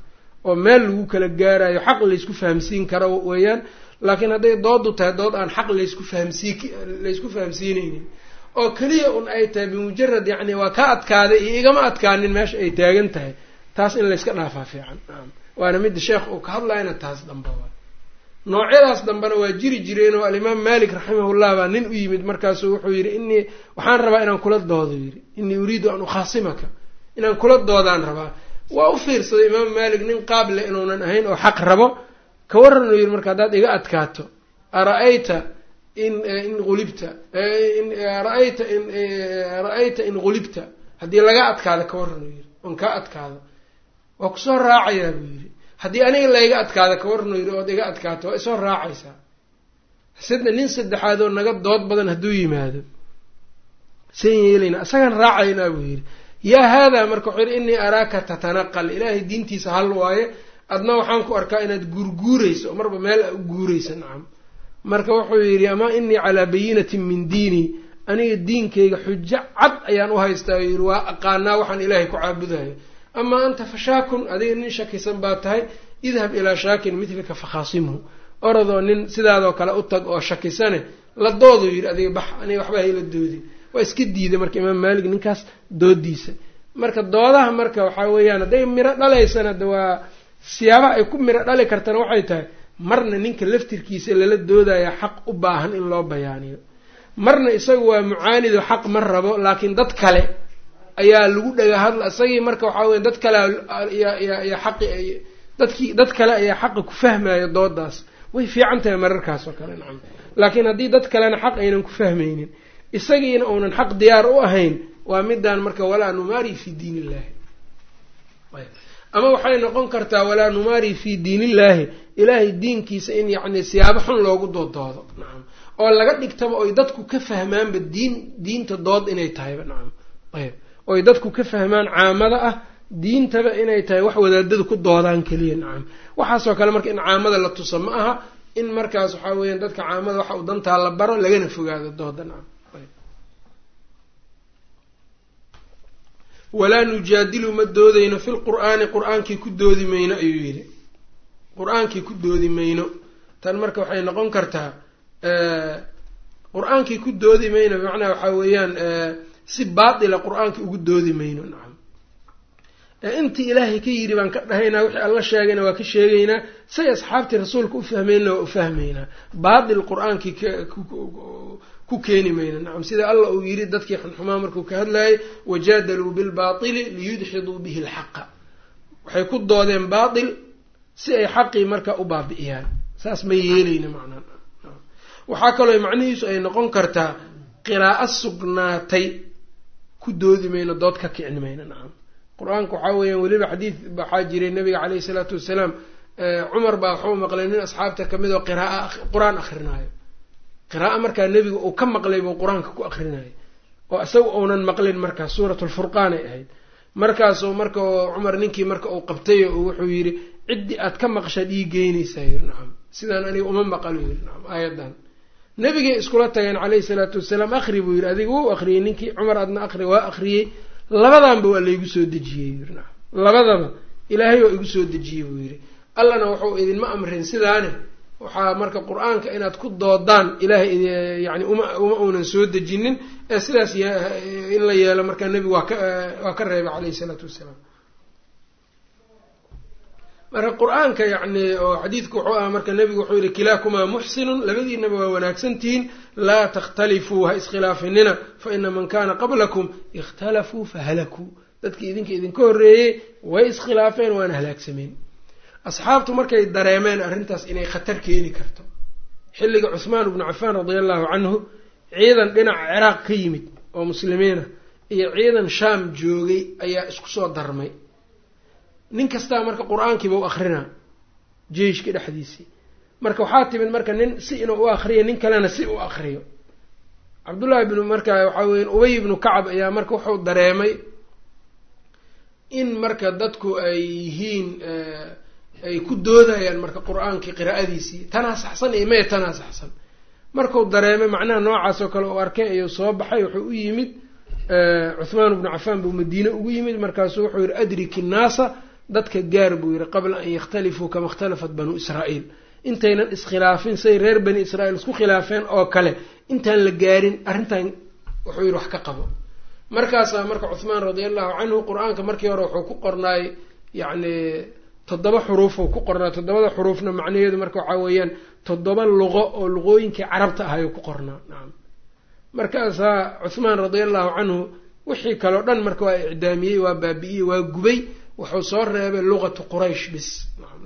[SPEAKER 1] Oo meel lagu kala gaarayo xaq laysku fahamsiin karo weeyaan laakiin hadday doodu tahay dood aan xaq laysku fahamsii laysku fahamsiineynin oo keliya un ay tahay bimujarad yacni waa ka adkaaday iyo igama adkaanin meesha ay taagan tahay taas in layska dhaafaa fiican. Waana midda sheekh uu ka hadlayna taas damba waa. Noocyadaas dambena waa jiri jireen oo alimaam malik raximahullah baa nin u yimid markaasu wuxuu yidhi inii waxaan rabaa inaan kula doodo yidhi. Inii uriidu an ukhaasimaka. Inaan kula doodaan rabaa. Waa u fiirsaday imaam malik nin qaable inuunan ahayn oo xaq rabo. Ka waran uu yidhi marka haddaad iga adkaato ara-ayta in in ulibta ra'ayta in ra'ayta in gulibta haddii laga adkaado ka waran uu yidhi. On kaa adkaado waa ku soo raacayaa buu yidhi haddii aniga layga adkaado ka waran uu yidhi ood iga adkaato waa isoo raacaysaa. Sida nin saddexaad oo naga dood badan hadduu yimaado. San yeelayna isagaan raacaynaa buu yidhi. Yaa haadaa marka wuxuu yidhi innii araaka tatanaqal. Ilaahay diintiisa hal waaye. Adna waxaan ku arkaa inaad guurguurayso marba meel u guuraysa nacam. Marka wuxuu yidhi amaa inii calaa bayinatin min diinii aniga diinkayga xujo cad ayaan u haystaa yidhi. Waa aqaanaa waxaan ilaahay ku caabudayo amaa anta fashaakun adiga nin shakisan baa tahay idhab ilaa shaakin midlika fakhaasimhu orodoo nin sidaadoo kale u tag oo shakisane la dooduu yidhi adiga bax aniga waxba hayla doodin waa iska diiday marka imaam maalik ninkaas doodiisa marka doodaha marka waxaa weeyaan hadday miro dhalaysana de waa siyaabaha ay ku miro dhali kartana waxay tahay marna ninka laftirkiisa lala doodaya xaq u baahan in loo bayaaniyo marna isaga waa mucaanido xaq ma rabo laakiin dad kale ayaa lagu dhaga hadla isagii marka waxaa weya dad kale yaa xaqi dadkii dad kale ayaa xaqa ku fahmaya doodaas. Way fiican tahay mararkaas oo kale nacam. Laakiin haddii dad kalena xaq aynan ku fahmaynin isagiina uunan xaq diyaar u ahayn waa midaan marka walaa numaari fi diin illahi ama waxay noqon kartaa walaa numaari fi diin illaahi ilaahay diinkiisa in yacni siyaabo xun loogu doodoodo nacam. Oo laga dhigtaba oy dadku ka fahmaanba diin diinta dood inay tahayba nacam. Ayb oy dadku ka fahmaan caamada ah diintaba inay tahay wax wadaadadu ku doodaan keliya nacam waxaasoo kale marka in caamada la tuso ma aha in markaas waxaa weeyaan dadka caamada waxa uu dantaa la baro lagana fogaado dooda nacam walaa nujaadilu ma doodayno fi lqur'aani qur'aankii ku doodi mayno ayuu yidhi. Qur'aankii ku doodi mayno. Tan marka waxay noqon kartaa qur'aankii ku doodi mayno bimacnaa waxaa weeyaan si baatila qur'aankii ugu doodi mayno nacam. Intii ilaahay ka yidhi baan ka dhahaynaa wixii alla sheegayna waa ka sheegaynaa say asxaabtii rasuulka u fahmeenna waa u fahmaynaa baatil qur'aankii ku keeni mayna nacam. Sida alla uu yidhi dadkii xunxumaa markuu ka hadlayay wajaadaluu bilbaatili liyudxiduu bihi lxaqa. Waxay ku doodeen baatil si ay xaqii marka u baabi'iyaan. Saas ma yeelayna macnaa waxaa kaloo macnihiisu ay noqon kartaa qiraa'o sugnaatay ku doodi mayno dood ka kicin mayno nacam. Qur'aanka waxaa weeyaan weliba xadiid waxaa jiray nabiga caleyhi isalaatu wasalaam cumar baa waxuu maqlay nin asxaabta ka mid oo qiraaa qur'aan akrinaayo qiraa'o markaa nebiga uu ka maqlay buu qur'aanka ku akrinayay oo isaga uunan maqlin markaas suurat lfurqaan ay ahayd. Markaasuu marka cumar ninkii marka uu qabtay oo wuxuu yidhi ciddii aad ka maqshaad ii geynaysaa yiri nacam. Sidaan aniga uma maqalo yiri nacam aayadan nebigay iskula tageen caleyhi salaatu wasalaam akri buu yidhi. Adiga wuu akriyey ninkii cumar adna akri waa akriyey labadanba waa laygu soo dejiyey labadaba ilaahay waa igu soo dejiyey buu yidhi. Allana wuxuu idinma amrin sidaane. Waxaa marka qur'aanka inaad ku doodaan ilaahay yani uma uma uunan soo dejinin ee sidaas in la yeelo markaa nebigu waa ka waa ka reebay caleyhi isalaatu wassalaam marka qur'aanka yacni oo xadiidku wuxuu ahaa marka nebigu wuxuu yihi kilaakumaa muxsinun. Labadiinaba waa wanaagsantihiin laa takhtalifuu ha iskhilaafinina fa ina man kana qablakum ikhtalafuu fahalakuu dadkii idinka idinka horreeyey way iskhilaafeen waana halaagsameen asxaabtu markay dareemeen arrintaas inay khatar keeni karto. Xilliga cuhmaan ibnu cafaan radia allahu canhu ciidan dhinaca ciraaq ka yimid oo muslimiina iyo ciidan shaam joogay ayaa isku soo darmay nin kastaa marka qur'aankiiba u akrinaa jeyshka dhexdiisii marka waxaa timid marka nin si inuu u akriyo nin kalena si u akriyo cabdullahi bnu marka waxaa weya ubay ibnu kacab ayaa marka wuxuu dareemay in marka dadku ay yihiin ay ku doodayaan marka qur'aankii qiraa'adiisii. Tanaa saxsan iyo maya tanaa saxsan markuu dareemay macnaha noocaas oo kale uu arkay ayuu soo baxay wuxuu u yimid cuhmaan ibnu cafaan buu madiine ugu yimid markaasuu wuxuu yihi adrik innaasa dadka gaar buu yihi qabla an yakhtalifuu kama ikhtalafat banuu israa'iil. Intaynan iskhilaafin say reer bani israa'iil isku khilaafeen oo kale intaan la gaarin arrintan wuxuu yihi wax ka qabo. Markaasaa marka cuhmaan radia allahu canhu qur'aanka markii hore wuxuu ku qornaay yacni toddoba xuruufuu ku qornaa toddobada xuruufna macnaheedu marka waxaa weeyaan toddoba luqo oo luqooyinkii carabta ahay ku qornaa. Nacam markaasaa cuhmaan radia allahu canhu wixii kaleo dhan marka waa icdaamiyey waa baabi'iyey waa gubay wuxuu soo reebay luqatu quraysh bis.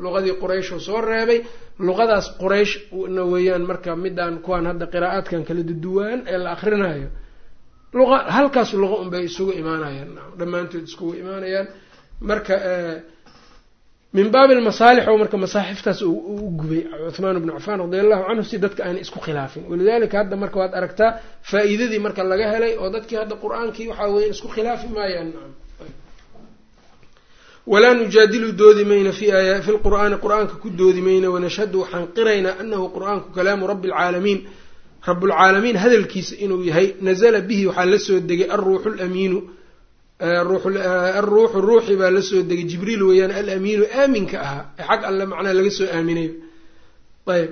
[SPEAKER 1] Luqadii qurayshuu soo reebay luqadaas quraysh na weeyaan marka midaan kuwaan hadda qiraa'aadkan kala duduwaan ee la akrinayo luqa halkaas luqa unbay isugu imaanayaan. Dhammaantood iskugu imaanayaan. Marka min baabi lmasaalix oo marka masaaxiftaas u gubay. Cuhmaan bnu cafaan radia allahu canhu si dadka aanay isku khilaafin. Walidalika hadda marka waad aragtaa faa-iidadii marka laga helay oo dadkii hadda qur'aankii waxaa weya isku khilaafi maayaan walaa nujaadilu doodi mayna fi lqur'aani qur'aanka ku doodi mayna wanashhadu waxaan qiraynaa anahu qur'aanku kalaamu rabbi alcaalamiin rablcaalamiin hadalkiisa inuu yahay nazla bihi waxaa la soo degay alruuxu lamiinu alruuxu ruuxi baa la soo degay jibriil weeyaan alamiinu aaminka ahaa. Ee xag alle macnaha laga soo aaminay. Ayb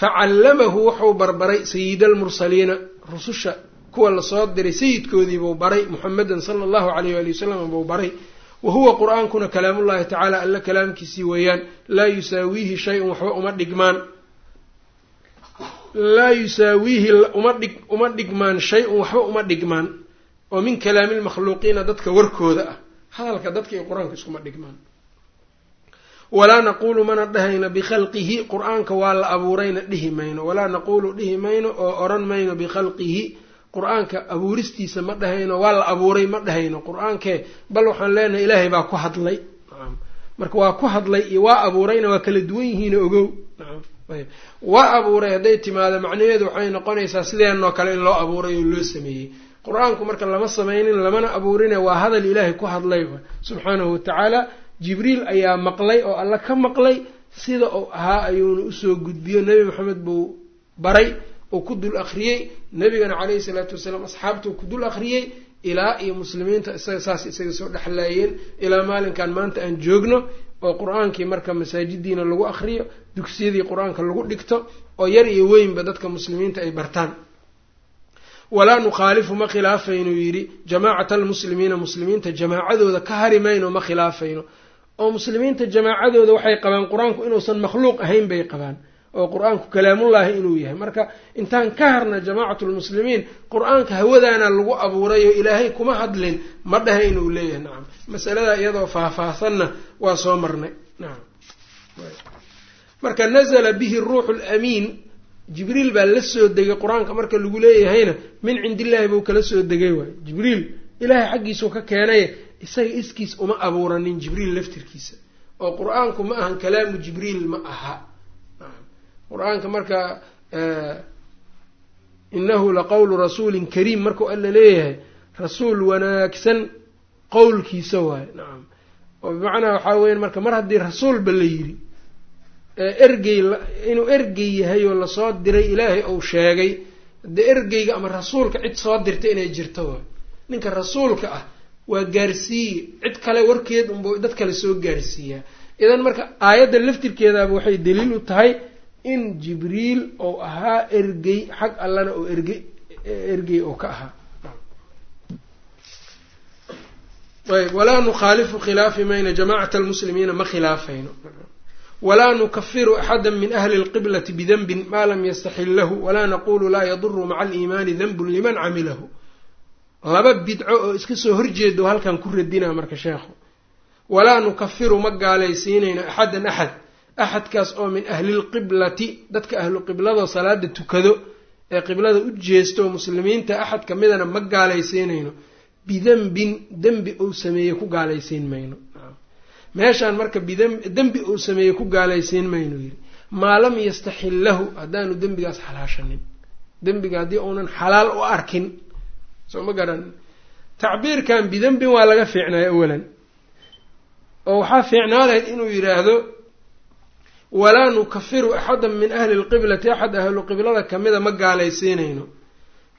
[SPEAKER 1] facallamahu wuxuu barbaray sayida almursaliina rususha kuwa la soo diray sayidkoodiibuu baray muxamedan sala allahu alayh ali wasalam buu baray wa huwa qur'aankuna kalaamullahi tacaala alle kalaamkiisii weeyaan laa yusaawiihi shay-un waxba uma dhigmaan laa yusaawiihi uma dhig uma dhigmaan shay-un waxba uma dhigmaan oo min kalaami lmakhluuqiina dadka warkooda ah hadalka dadka iyo qur'aanka iskuma dhigmaan. Walaa naquulu mana dhahayno bikhalqihi qur'aanka waa la abuurayna dhihi mayno walaa naquulu dhihi mayno oo odhan mayno bikhalqihi qur'aanka abuuristiisa ma dhahayno waa la abuuray ma dhahayno. Qur'aankee bal waxaan leenahay ilaahay baa ku hadlay. Marka waa ku hadlay iyo waa abuurayna waa kala duwan yihiino ogow. Waa abuuray hadday timaado macnaheedu waxay noqonaysaa sideenoo kale in loo abuuray oo loo sameeyey. Qur'aanku marka lama samaynin lamana abuurine waa hadal ilaahay ku hadlay. Subxaanahu watacaala jibriil ayaa maqlay oo alla ka maqlay sida uu ahaa ayuuna u soo gudbiyo. Nebi maxamed buu baray uu ku dul akhriyey nebigana caleyhi salaatu wasalaam asxaabtuu ku dul akhriyey ilaa iyo muslimiinta isaga saas isaga soo dhexlaayeen ilaa maalinkan maanta aan joogno oo qur'aankii marka masaajidiina lagu akhriyo dugsiyadii qur'aanka lagu dhigto oo yar iyo weynba dadka muslimiinta ay bartaan. Walaa nukhaalifu ma khilaafayno yidhi jamaacata almuslimiina muslimiinta jamaacadooda ka hari mayno ma khilaafayno. Oo muslimiinta jamaacadooda waxay qabaan qur'aanku inuusan makhluuq ahayn bay qabaan oo qur'aanku kalaamullaahi inuu yahay. Marka intaan ka harna jamaacatu lmuslimiin qur'aanka hawadaana lagu abuuray oo ilaahay kuma hadlin ma dhaha inuu leeyahay. Nacam masalada iyadoo faahfaahsanna waa soo marnay. Nacam marka nazla bihi ruuxu lamiin jibriil baa la soo degay qur'aanka marka lagu leeyahayna min cindillaahi buu kala soo degay waay jibriil ilaahay xaggiisuu ka keenay isaga iskiis uma abuuranin jibriil laftirkiisa. Oo qur'aanku ma ahan kalaamu jibriil ma aha qur'aanka marka inahu laqowlu rasuulin kariim markuu alla leeyahay rasuul wanaagsan qowlkiisa waaye nacam oo bimacnaa waxaa weya marka mar haddii rasuulba la yidhi ergey inuu ergey yahay oo la soo diray ilaahay uu sheegay dee ergeyga ama rasuulka cid soo dirta inay jirto waay ninka rasuulka ah waa gaarsiiye cid kale warkeed unba dad kale soo gaarsiiyaa. Idan marka aayadda laftirkeedaaba waxay daliil u tahay in jibriil ou ahaa ergey xag allana oo ergey ergey oo ka ahaa. Ayb walaa nukhaalifu khilaafi mayna jamaacata almuslimiina ma khilaafayno. Walaa nukafiru axada min ahli lqiblati bidanbin maa lam yastaxil lahu walaa naqulu laa yaduru maca aliimaani danbun liman camilahu. Laba bidco oo iska soo horjeedo halkan ku radinaa marka sheekhu. Walaa nukafiru ma gaalaysiinayno axadan axad axadkaas oo min ahlilqiblati dadka ahlu qiblado salaada tukado ee qiblada u jeesto muslimiinta axad ka midana ma gaalaysiinayno. Bidanbin dembi uu sameeyey ku gaalaysiin mayno meeshaan marka bidembi uu sameeyey ku gaalaysiin mayno yidhi. Maa lam yastaxil lahu haddaanu dembigaas xalaashanin. Dembiga haddii uunan xalaal u arkin soo ma garanin tacbiirkan bidembin waa laga fiicnaya awalan. Oo waxaa fiicnaa lahayd inuu yidhaahdo walaa nukafiru axadan min ahli lqiblati axad ahlu qiblada kamida ma gaalaysiinayno.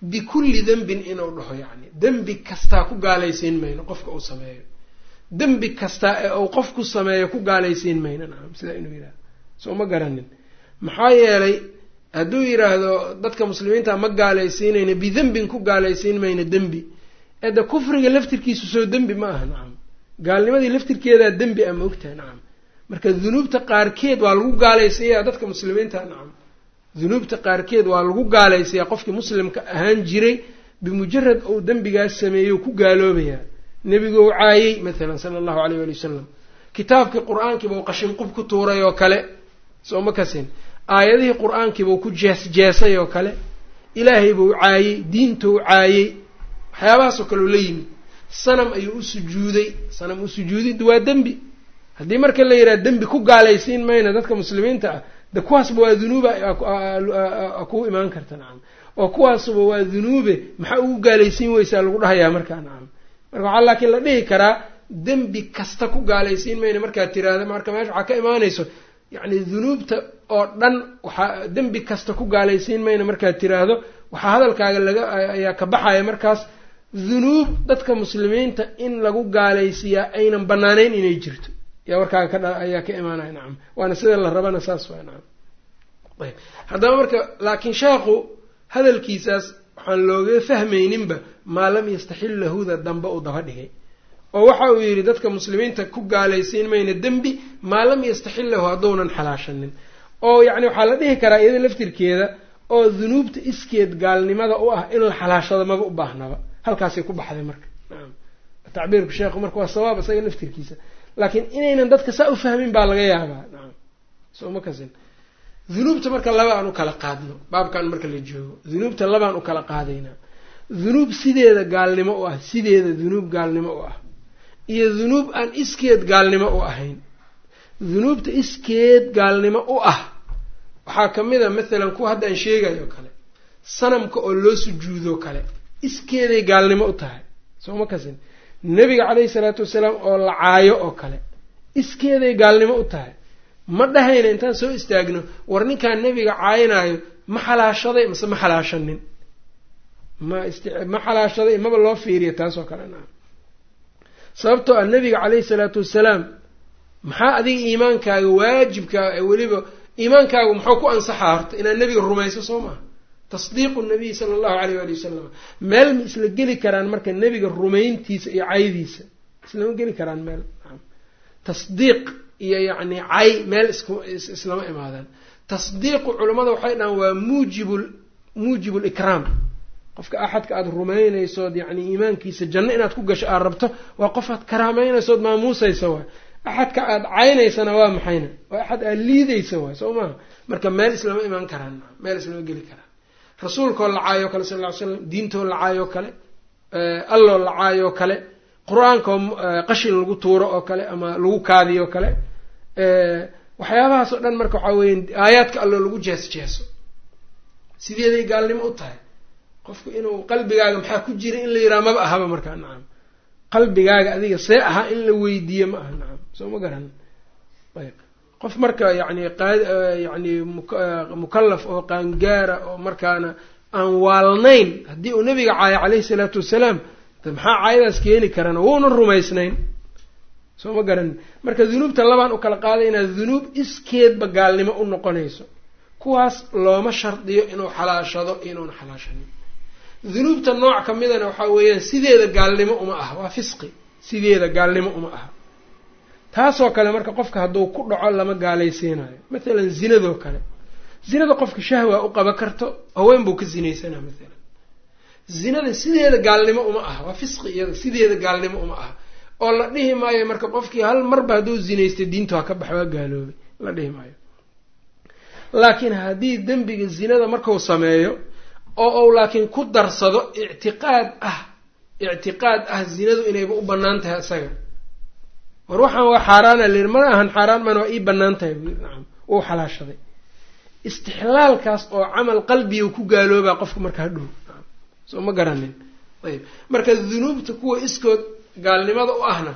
[SPEAKER 1] Bikulli dembin inuu dhaho yacni dembi kastaa ku gaalaysiin mayno qofka uu sameeyo. Dembi kastaa ee uu qof ku sameeyo ku gaalaysiin mayno nacam sidaa inuu yidhahdo soo ma garanin. Maxaa yeelay hadduu yidhaahdo dadka muslimiinta ma gaalaysiinayno bidembin ku gaalaysiin mayno dembi. Eedda kufriga laftirkiisu soo dembi ma aha nacam gaalnimadii laftirkeedaa dembi a ma nacam marka dunuubta qaarkeed waa lagu gaalaysiiyaa dadka muslimiinta nacam dunuubta qaarkeed waa lagu gaalaysiiyaa qofkii muslimka ahaan jiray bimujarad uu dembigaas sameeyo ku gaaloobayaa. Nebigou caayey mathalan sala allahu alayh wali wasalam kitaabkii qur'aankiibau qashinqub ku tuuray oo kale. Soo ma kasin. Aayadihii qur'aankiibau ku jees jeesay oo kale. Ilaahay buu caayey diintou caayey. Waxyaabahaasoo kale oo la yimid. Sanam ayuu u sujuuday. Sanam u sujuudid. Waa dembi haddii marka la yidhaha dembi ku gaalaysiin mayna dadka muslimiinta ah de kuwaasba waa dunuuba ku imaan karta nacam. Oo kuwaasba waa dunuube maxaa ugu gaalaysiin weysaa lagu dhahayaa markaa nacam. Marka waxaa laakiin la dhihi karaa dembi kasta ku gaalaysiin mayna markaad tiraahda marka meesha waxaa ka imaanayso yacni dunuubta oo dhan waxaa dembi kasta ku gaalaysiin mayna markaad tiraahdo waxaa hadalkaaga laga ayaa ka baxaya markaas dunuub dadka muslimiinta in lagu gaalaysiiyaa aynan banaanayn inay jirto yaa warkaaga ka ayaa ka imaanaya nacam waana sida la rabana saas waa nacam ayb. Haddaba marka laakiin sheekhu hadalkiisaas waxaan looga fahmayninba maa lam yastaxil lahuda dambe uu daba dhigay. Oo waxa uu yidhi dadka muslimiinta ku gaalaysiin mayna dembi maa lam yastaxil lahu hadduunan xalaashanin. Oo yacni waxaa la dhihi karaa iyada laftirkeeda oo dunuubta iskeed gaalnimada u ah in la xalaashado maba u baahnaba. Halkaasay ku baxday marka nacam tacbiirku sheekhu marka waa sawaab isaga laftirkiisa laakiin inaynan dadka saa u fahmin baa laga yaabaa. Kasin. Dunuubta marka laba aan u kala qaadno baabkan marka la joogo dunuubta labaan u kala qaadaynaa dunuub sideeda gaalnimo u ah sideeda dunuub gaalnimo u ah iyo dunuub aan iskeed gaalnimo u ahayn. Dunuubta iskeed gaalnimo u ah waxaa ka mid a mathalan kuwa hadda aan sheegayo kale sanamka oo loo sujuudoo kale iskeeday gaalnimo u tahay. Soo ma kasin nebiga caleyhi salaatu wasalaam oo la caayo oo kale. Iskeeday gaalnimo u tahay. Ma dhahayna intaan soo istaagno war ninkaan nebiga caayinaayo ma xalaashaday mase ma xalaashanin. Ma ma xalaashaday maba loo fiiriya taasoo kale naa. Sababtoo ah nebiga caleyhi salaatu wasalaam maxaa adiga iimaankaaga waajibkaa ee weliba iimaankaagu muxuu ku ansaxaa horta? Inaad nebiga rumayso soo maha tasdiiqu nabiy sala allahu aleyh waali wasalam meel ma isla geli karaan marka nebiga rumayntiisa iyo caydiisa. Islama geli karaan meel. Tasdiiq iyo yacni cay meel islama imaadaan. Tasdiiqu culammada waxay dhahaan waa muujibu muujibu likraam qofka axadka aada rumaynaysood yacni iimaankiisa janno inaad ku gasho aad rabto waa qof aad karaameynaysood maamuusaysa waay axadka aada caynaysana waa maxayna? Waa axad aad liidaysa waay soo maha marka meel islama imaan karaan meel islama geli karaan rasuulkoo la caayoo kale sal ly slam diintoo la caayoo kale alloo la caayoo kale qur'aankoo qashin lagu tuuro oo kale ama lagu kaadiyo o kale waxyaabahaas oo dhan marka waxaa weya aayaadka alloo lagu jees jeeso sideeday gaalnimo u tahay. Qofku inuu qalbigaaga maxaa ku jira in la yidhaha maba ahaba markaa nacam. Qalbigaaga adiga see ahaa in la weydiiye ma aha nacam. Soo ma garan? Ayb qof marka yacni qayani mukallaf oo qaangaara oo markaana aan waalnayn haddii uu nabiga caayo caleyhi salaatu wasalaam maxaa caayadaas keeni karana? Wuuna rumaysnayn. Soo ma garanin marka dunuubta labaan u kala qaaday inaad dunuub iskeedba gaalnimo u noqonayso. Kuwaas looma shardiyo inuu xalaashado inuuna xalaashanin dunuubta nooc ka midana waxaa weeyaan sideeda gaalnimo uma aha. Waa fisqi. Sideeda gaalnimo uma aha taasoo kale marka qofka hadduu ku dhaco lama gaalaysiinayo mathalan zinadoo kale. Zinada qofka shahwa u qaba karto haween buu ka zinaysanaa mathalan. Zinada sideeda gaalnimo uma aha. Waa fisqi iyada sideeda gaalnimo uma aha. Oo la dhihi maayo marka qofkii hal marba hadduu zinaystay diintu ha ka bax waa gaaloobay. La dhihi maayo. Laakiin haddii dembiga zinada marku sameeyo oo uu laakiin ku darsado ictiqaad ah ictiqaad ah zinadu inayba u bannaan tahay isaga war waxaan waa xaaraana layidhi mana ahan xaaraan mana waa ii bannaan tahay buu yidhi nacam wuu xalaashaday. Istixlaalkaas oo camal qalbiga ku gaaloobaa qofka marka hadhow nacam soo ma garanin. Ayb marka dunuubta kuwa iskood gaalnimada u ahna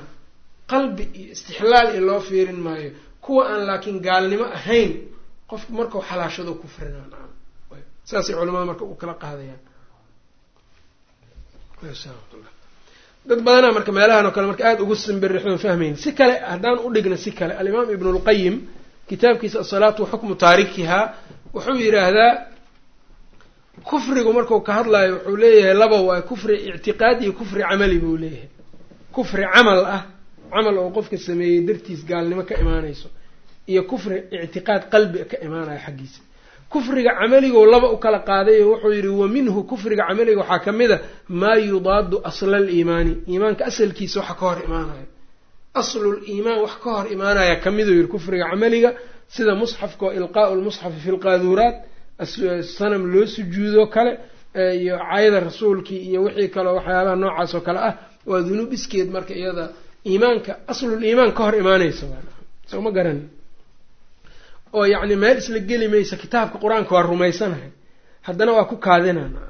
[SPEAKER 1] qalbi iyo istixlaal iyo loo fiirin maayo kuwa aan laakiin gaalnimo ahayn qofku markau xalaashado kufrina nacam saasay culamada marka u kala qaadayaan dad badanaa marka meelahan oo kale marka aada ugu simbirixdoon fahmayn. Si kale haddaan u dhigna si kale alimaam ibnu lqayim kitaabkiisa asalaatu waxukmu taarikihaa wuxuu yidhaahdaa kufrigu marku ka hadlayo wuxuu leeyahay laba waay kufri ictiqaadi iyo kufri camali buu leeyahay. Kufri camal ah camal oo qofka sameeyey dartiis gaalnimo ka imaanayso iyo kufri ictiqaad qalbi ka imaanayo xaggiisa kufriga camaligo laba u kala qaadayo wuxuu yidhi wa minhu kufriga camaliga waxaa ka mid a maa yudaadu asla aliimaani iimaanka asalkiisa waxa ka hor imaanayo aslul iimaan wax ka hor imaanaya kamiduu yidhi kufriga camaliga sida musxafka oo ilqaau lmusxafi fi lqaaduuraat sanam loo sujuudo kale iyo cayda rasuulkii iyo wixii kaleo waxyaabaha noocaas oo kale ah waa dunuub iskeed marka iyada iimaanka aslul iimaan ka hor imaanaysa soo ma garani oo yacni meel isla geli maysa kitaabka qur'aanka waa rumaysanahay. Haddana waa ku kaadinana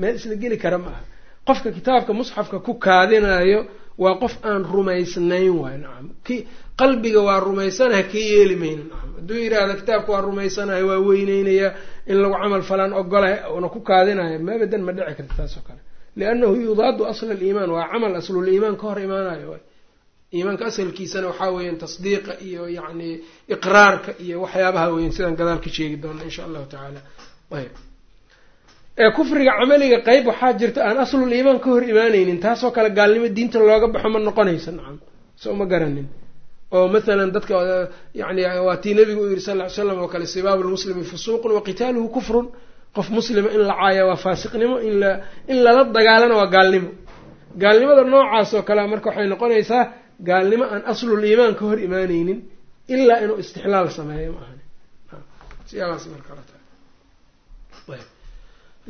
[SPEAKER 1] meel isla geli kara ma aha. Qofka kitaabka musxafka ku kaadinayo waa qof aan rumaysnayn waayo nacam ki qalbiga waa rumaysanahay ka yeeli mayna. Nacam hadduu yidhaahda kitaabka waa rumaysanahay waa weyneynayaa in lagu camal falaan ogolay una ku kaadinayo mabadan ma dhici karta taas oo kale. Liannahu yudaadu asla aliimaan waa camal aslul iimaan ka hor imaanayo iimaanka asalkiisana waxaa weeyaan tasdiiqa iyo yacni iqraarka iyo waxyaabaha weyan sidaan gadaal ka sheegi doona insha allahu tacaala. Ayb kufriga camaliga qeyb waxaa jirta aan aslul iimaan ka hor imaaneynin taasoo kale gaalnimo diinta looga baxo ma noqonaysa nacam. Soo ma garanin. Oo mathalan dadka yani waa tii nabigu u yihi sal ly slam oo kale sibaabu lmuslimi fusuuqun wa qitaaluhu kufrun. Qof muslima in la caaya waa faasiqnimo in la in lala dagaalana waa gaalnimo. Gaalnimada noocaas oo kale marka waxay noqonaysaa gaalnimo aan aslul iimaan ka hor imaaneynin ilaa inuu istixlaal sameeyo ma ahani.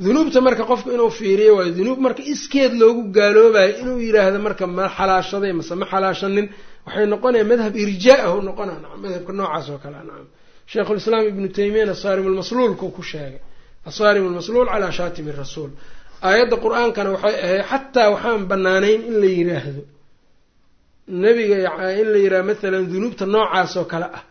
[SPEAKER 1] Dunuubta marka qofku inuu fiiriyo waayo dunuub marka iskeed loogu gaaloobayo inuu yidhaahdo marka ma xalaashaday mase ma xalaashanin. Waxay noqonaya madhab irjaa ah u noqona nacam madhabka noocaas oo kale nacam sheikhulislaam ibnu taymiyana asaarimulmasluulku ku sheegay. Asaarim lmasluul calaa shaatimi rasuul. Aayadda qur'aankana waxay ahayd xataa waxaan banaanayn in la yiraahdo nebiga in la yidhaha mathalan dunuubta noocaas oo kale ah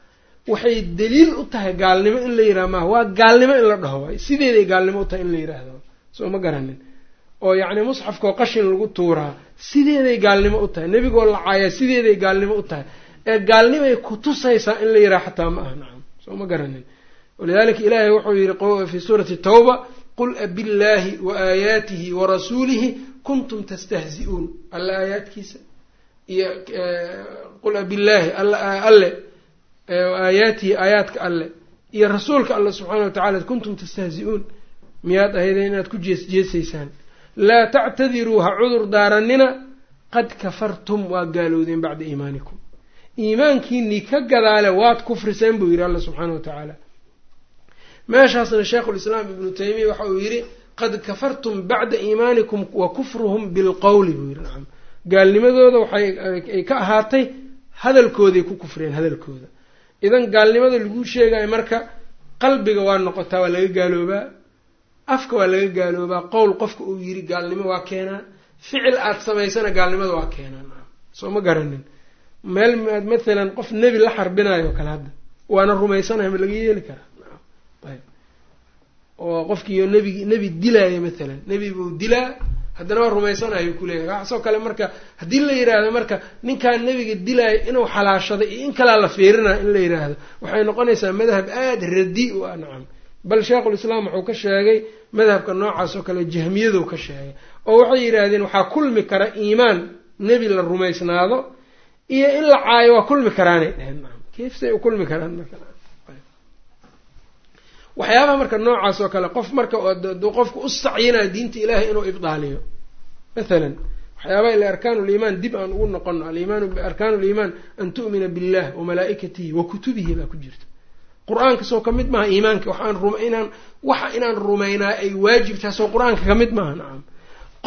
[SPEAKER 1] waxay daliil u tahay gaalnimo in la yidhaha maaha waa gaalnimo in la dhaho waay sideeday gaalnimo u tahay in la yidhaahdo? Soo ma garanin. Oo yacni musxafkaoo qashin lagu tuuraa sideeday gaalnimo u tahay? Nebigoo la caayaa sideeday gaalnimo u tahay? Ee gaalnimay kutusaysaa in la yidhaha xataa ma aha nacam. Soo ma garanin. Walidalika ilaahay wuxuu yihi fii suurati tawba qul abillaahi wa aayaatihi wa rasuulihi kuntum tastahzi-uun. Alla aayaadkiisa iyo qul abillaahi alle aayaatihi aayaadka alle iyo rasuulka alle subxaana wa tacala kuntum tastahzi-uun. Miyaad ahaydeen inaad ku jees jeesaysaan. Laa tactadiruu ha cudur daaranina qad kafartum waa gaalowdeen bacda iimaanikum. Iimaankiinii ka gadaale waad kufriseen buu yidhi alla subxaana wa tacaala. Meeshaasna sheikhulislaam ibnu taymiya waxa uu yidhi qad kafartum bacda iimaanikum wa kufruhum bilqowli buu yidhi gaalnimadooda waxay ka ahaatay hadalkooday ku kufreen hadalkooda. Idan gaalnimada laguu sheegayo marka qalbiga waa noqotaa waa laga gaaloobaa afka waa laga gaaloobaa qowl qofka uu yidhi gaalnimo waa keenaa ficil aada samaysana gaalnimada waa keenaa soo ma garanin. Meel mathalan qof nebi la xarbinayo kale hadda waana rumaysanahay ma laga yeeli karaa? Oo qofkiiyo nebigi nebi dilaayo mathalan nebi buu dilaa haddana waa rumaysanayo kuleeyahay waxaasoo kale marka haddii la yidhaahdo marka ninkaan nebiga dilaayo inuu xalaashaday iyo in kalaa la fiirinayo in la yidhaahdo waxay noqonaysaa madhab aada radi u ah nacam. Bal sheikhulislaam wuxuu ka sheegay madhabka noocaas oo kale jahmiyadu ka sheegay oo waxay yidhaahdeen waxaa kulmi kara iimaan nebi la rumaysnaado iyo in la caayo waa kulmi karaanay dheheen nacam keefsay u kulmi karaan marka waxyaabaha marka noocaas oo kale qof marka qofku u sacyinayo diinta ilaahay inuu ibdaaliyo mathalan waxyaabaha ila arkaan liimaan dib aan ugu noqono alimaan arkaan liimaan an tu'mina billah wa malaa'ikatihi wa kutubihi baa ku jirta. Qur'aanka soo ka mid maaha iimaanka waxaan inaan waxa inaan rumaynaa ay waajibtaha soo qur'aanka ka mid maaha nacam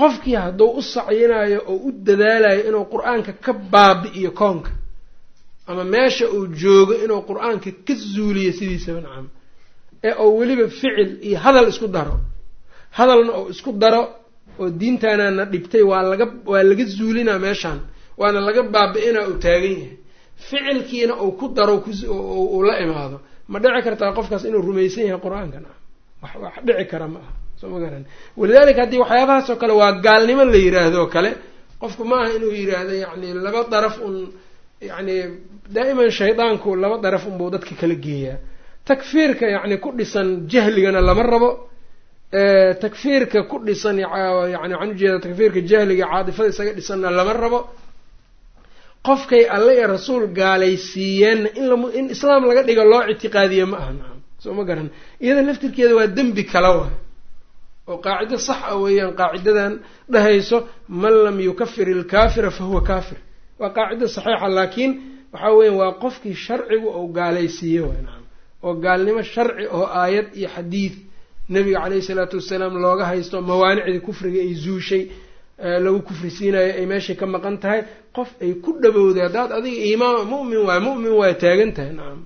[SPEAKER 1] qofkii hadduu u sacyinayo oo u dadaalayo inuu qur'aanka ka baabi'iyo koonka ama meesha uu joogo inuu qur'aanka ka zuuliyo sidiisaba nacam ee oo weliba ficil iyo hadal isku daro. Hadalna oo isku daro oo diintaanana dhibtay waa laga waa laga zuulinaa meeshaan waana laga baabi'inaa uu taagan yahay. Ficilkiina uu ku daro uu la imaado. Ma dhici kartaa qofkaas inuu rumaysan yahay qur'aankan wax wax dhici kara ma aha. Soo ma garan. Walidaalika haddii waxyaabahaas oo kale waa gaalnimo la yiraahdo kale qofku ma aha inuu yiraahdo yacni laba daraf un yacni daa'iman shaydaanku laba daraf unbuu dadka kala geeyaa takfiirka yacni ku dhisan jahligana lama rabo takfiirka ku dhisan yani waxaan ujeeda takfiirka jahliga caatifada isaga dhisanna lama rabo. Qofkay alle ee rasuul gaalaysiiyeenna in in islaam laga dhigo loo ictiqaadiye ma aha nacam soo ma garan. Iyada laftirkeeda waa dembi kala waay. Oo qaacido sax ah weeyaan qaacidadan dhahayso man lam yukafir ilkaafira fa huwa kaafir. Waa qaacido saxiixa laakiin waxaa weya waa qofkii sharcigu ou gaalaysiiye oo gaalnimo sharci oo aayad iyo xadiid nabiga caleyhi salaatu wasalaam looga haysto mawaanicdii kufriga ay zuushay lagu kufri siinayo ay meeshay ka maqan tahay qof ay ku dhawowday haddaad adiga iimaan mu'min waay mu'min waa taagan tahay. Nacam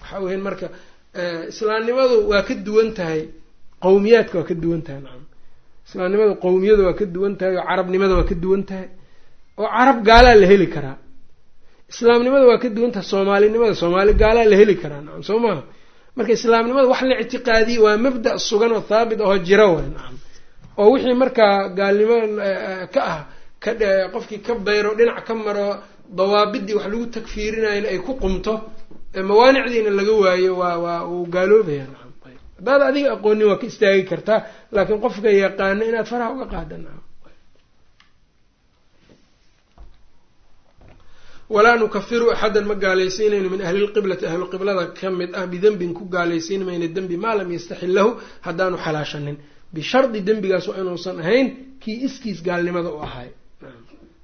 [SPEAKER 1] waxaa weyan marka islaamnimadu waa ka duwan tahay qowmiyaadka waa ka duwan tahay. Nacam islaamnimadu qowmiyada waa ka duwan tahay oo carabnimada waa ka duwan tahay oo carab gaalaa la heli karaa islaamnimada waa ka duwan tahay soomaalinimada soomaali gaalaa la heli karaa nacam soo maha marka islaamnimada wax la ictiqaadiye waa mabda' sugan oo thaabit ahoo jira way nacam. Oo wixii markaa gaalnimo ka ah ka qofkii ka bayro dhinac ka maro dawaabidii wax lagu takfiirinayna ay ku qumto mawaanicdiina laga waayo waa waa uu gaaloobaya nacam. Haddaad adiga aqoonin waa ka istaagi kartaa laakiin qofka yaqaano inaad faraha uga qaada nacam walaa nukafiru axadan ma gaalaysiinayno min ahli lqiblati ahluqiblada ka mid ah bidenbin ku gaalaysiin mayno dembi maa lam yastaxil lahu haddaanu xalaashanin. Bishardi dembigaas waa inuusan ahayn kii iskiis gaalnimada u ahay.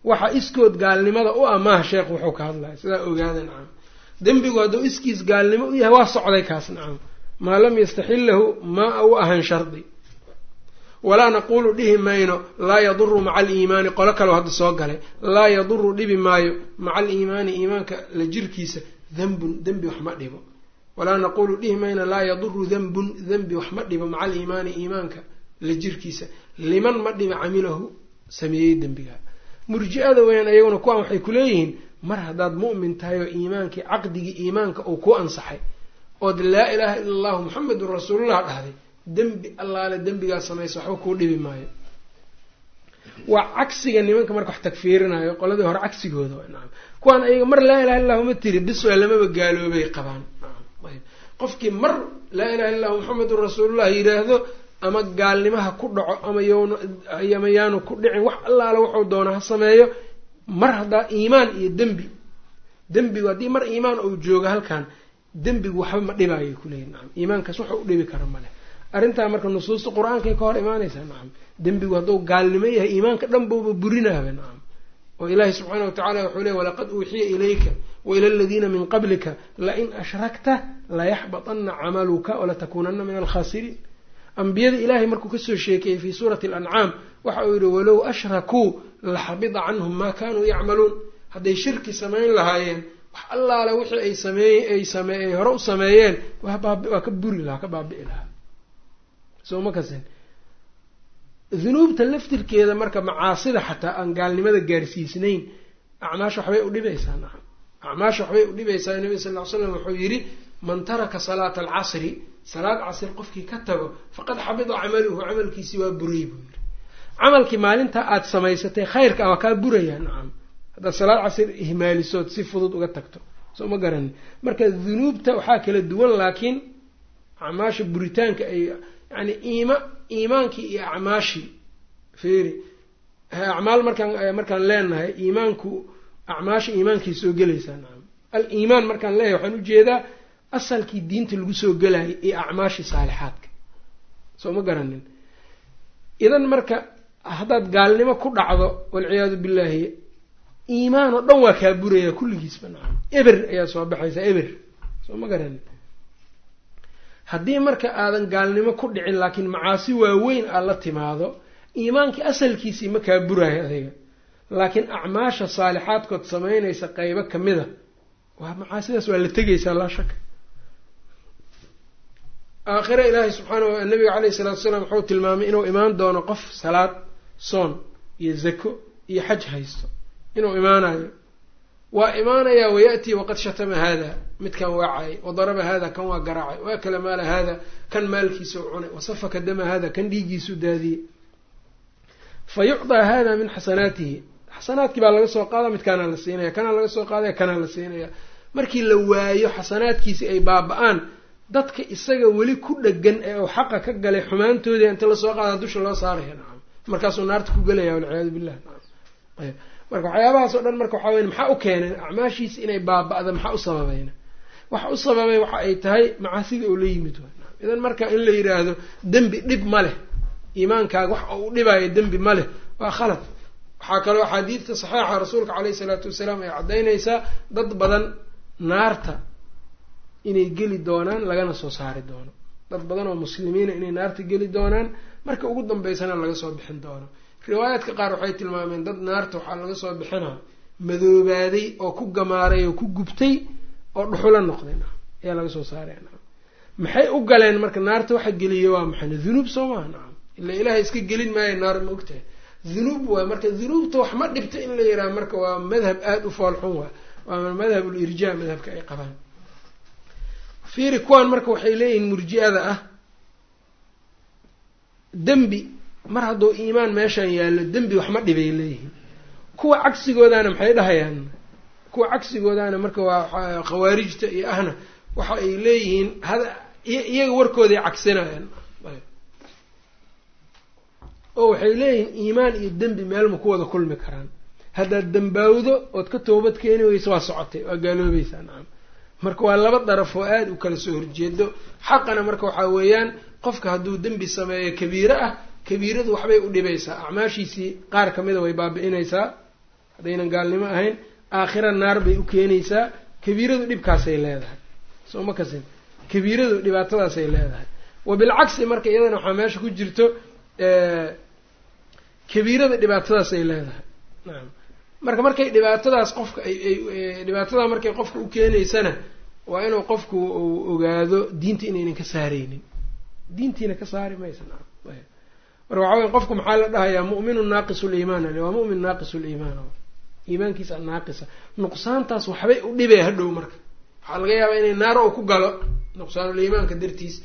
[SPEAKER 1] Waxa iskood gaalnimada u ah maaha sheekh wuxuu ka hadlaya sidaa ogaada nacam dembigu hadduu iskiis gaalnimo u yahay waa socday kaas nacam maa lam yastaxil lahu ma u ahan shardi walaa naquulu dhihi mayno laa yaduru maca aliimaani qolo kaleo hadda soo galay laa yaduru dhibi maayo maca aliimaani iimaanka la jirkiisa dembun dembi wax ma dhibo. Walaa naquulu dhihi mayno laa yaduru dembun dembi wax ma dhibo maca aliimaani iimaanka la jirkiisa. Liman ma dhibo camilahu sameeyey dembiga murji-ada weyaan ayaguna kuwaan waxay kuleeyihiin mar haddaad mu'min tahay oo iimaankii caqdigii iimaanka uu ku ansaxay ood laa ilaaha ila allahu muxamedun rasuulullah dhahday dembi allaale dembigaa samaysa waxba kuu dhibi maayo. Waa cagsiga nimanka marka wax tagfiirinayo qoladii hore cagsigooda kuwaan ayaga mar laa ilaha illahu ma tiri biswaa lamaba gaaloobay qabaan. Qofkii mar laa ilaha illa allahu muxamedun rasuulullah yidhaahdo ama gaalnimaha ku dhaco ama yown ama yaanu ku dhicin wax allaale wuxuu doona ha sameeyo mar haddaa iimaan iyo dembi. Dembigu haddii mar iimaan uu joogo halkan dembigu waxba ma dhibaayay kuleeyihin nacam iimaankaas waxa u dhibi kara male arrintaa marka nusuusta qur'aankay ka hor imaanaysaa nacam. Dembigu hadduu gaalnimo yahay iimaanka dhan buuba burinaaba nacam. Oo ilaahi subxaana watacala wuxuu leey walaqad uuxiya ilayka waila aladiina min qablika lain ashrakta layaxbaطana camaluka walatakuunana min alkhaasiriin ambiyada ilaahay markuu ka soo sheekeeyey fii suurati alancaam waxa uu yihi walow ashrakuu laxabida canhum maa kanuu yacmaluun. Hadday shirki samayn lahaayeen wax allaale wixii ay sameey ay same ay hore u sameeyeen waa ka buri lahaa ka baabi'i lahaa soo ma kasin. Dunuubta laftirkeeda marka macaasida xataa aan gaalnimada gaarsiisnayn acmaasha waxbay udhibaysaa nacam acmaasha waxbay udhibaysaa nabiga sal ly slam wuxuu yidhi man taraka salaata alcasri salaad casri qofkii ka tago faqad xabida camaluhu camalkiisii waa buray buu yidhi. Camalkii maalintaa aada samaysatay khayrka waa kaa burayaa nacam haddaad salaad casri ihmaalisood si fudud uga tagto. Soo ma garanin. Marka dunuubta waxaa kala duwan laakiin acmaasha buritaanka ay yani iima iimaankii iyo acmaashii feeri acmaal markaan markaan leenahay iimaanku acmaasha iimaankay soo gelaysaa nacam al-iimaan markaan leeyahay waxaan u jeedaa asalkii diinta lagu soo gelayay iyo acmaashii saalixaadka soo ma garanin. Idan marka haddaad gaalnimo ku dhacdo walciyaadu billaahi iimaan oo dhan waa kaa burayaa kulligiisba nacam eber ayaa soo baxaysaa eber. Soo ma garanin haddii marka aadan gaalnimo ku dhicin laakiin macaasi waaweyn aad la timaado iimaankii asalkiisii ma kaa buraayo adiga. Laakiin acmaasha saalixaadkood samaynaysa qeybo kamida waa macaasidaas waa la tegaysaa laa shaka. Aakhira ilaahay subxaana nabiga caleyhi salaatu salaam wuxuu tilmaamay inuu imaan doono qof salaad soon iyo zako iyo xaj haysto. Inuu imaanayo waa imaanayaa wayatii waqad shatama haada midkan waa wadaraba haada kan waa garaacay waakala maala haada kan maalkiisa u cunay wasafaka dama haada kan dhiiggiisu daadiyey. Fa yucdaa hada min xasanaatihi. Xasanaadkii baa laga soo qaada midkaanaa la siinaya. Kanaa laga soo qaadaya kanaa la siinaya. Markii la waayo xasanaadkiisi ay baaba-aan dadka isaga weli ku dhegan ee uu xaqa ka galay xumaantoodii inta la soo qaada dusha loo saaraya. Nacam markaasuu naarta ku gelaya walciyaadu billah. Nacam ayb marka waxyaabahaas oo dhan marka waxaa weya maxaa u keenay? Acmaashiisi inay baaba-da maxaa u sababayna waxa u sababay waxa ay tahay macaasida oo la yimid idan marka in la yidhaahdo dembi dhib ma leh. Iimaankaaga wax u dhibaayo dembi ma leh. Waa khalad. Waxaa kaloo axaadiidta saxiixa rasuulka caleyhi salaatu wasalaam ay caddaynaysaa dad badan naarta inay geli doonaan lagana soo saari doono. Dad badan oo muslimiina inay naarta geli doonaan marka ugu dambeysana laga soo bixin doono riwaayaadka qaar waxay tilmaameen dad naarta waxaa laga soo bixinaa madoobaaday oo ku gamaaray oo ku gubtay oo dhuxulo noqday nacam ayaa laga soo nacam maxay u galeen marka naarta waxa geliya waa maxay? Dunuub soo maha nacam ila ilaahay iska gelin maayo naar ma ogtahay. Dunuub waay marka dunuubta wax ma dhibta in la yidhaha marka waa madhab aada u foolxun waay waa madhab ulirjaa madhabka ay qabaan. Fiiri kuwaan marka waxay leeyihiin murji-ada ah. Dembi mar hadduu iimaan meeshaan yaallo dembi wax ma dhibay leeyihiin. Kuwa cagsigoodaana maxay dhahayaan? Kuwa cagsigoodaana marka waa khawaarijta iyo ahna waxa ay leeyihiin hada iyaga warkooday cagsinayaan oo waxay leeyihiin iimaan iyo dembi meel ma ku wada kulmi karaan. Haddaad dambaawdo ood ka toobad keeni weyso waa socotay waa gaaloobaysaa nacam marka waa laba daraf oo aada u kala soo horjeedo. Xaqana marka waxaa weeyaan qofka hadduu dembi sameeyo kabiiro ah kabiiradu waxbay u dhibaysaa. Acmaashiisii qaar kamida way baabi'inaysaa. Haddaynan gaalnimo ahayn aakhira naar bay u keenaysaa. Kabiiradu dhibkaasay leedahay. Soo ma kasin. Kabiiradu dhibaatadaasay leedahay. Wa bilcagsi marka iyadana waxaa meesha ku jirto kabiirada dhibaatadaas ay leedahay. Nacam marka markay dhibaatadaas qofka dhibaatadaa markay qofka u keenaysana waa inuu qofku uu ogaado diinta inaynan ka saareynin diintiina ka saari maysa marka waxaa weye qofku maxaa la dhahayaa? Mu'minun naaqisu liimaan waa mu'min naaqisu liimaan iimaankiisa naaqisa. Nuqsaantaas waxbay u dhibee hadhow marka. Waxaa laga yaabaa inay naar oo ku galo nuqsaanuliimaanka dartiis.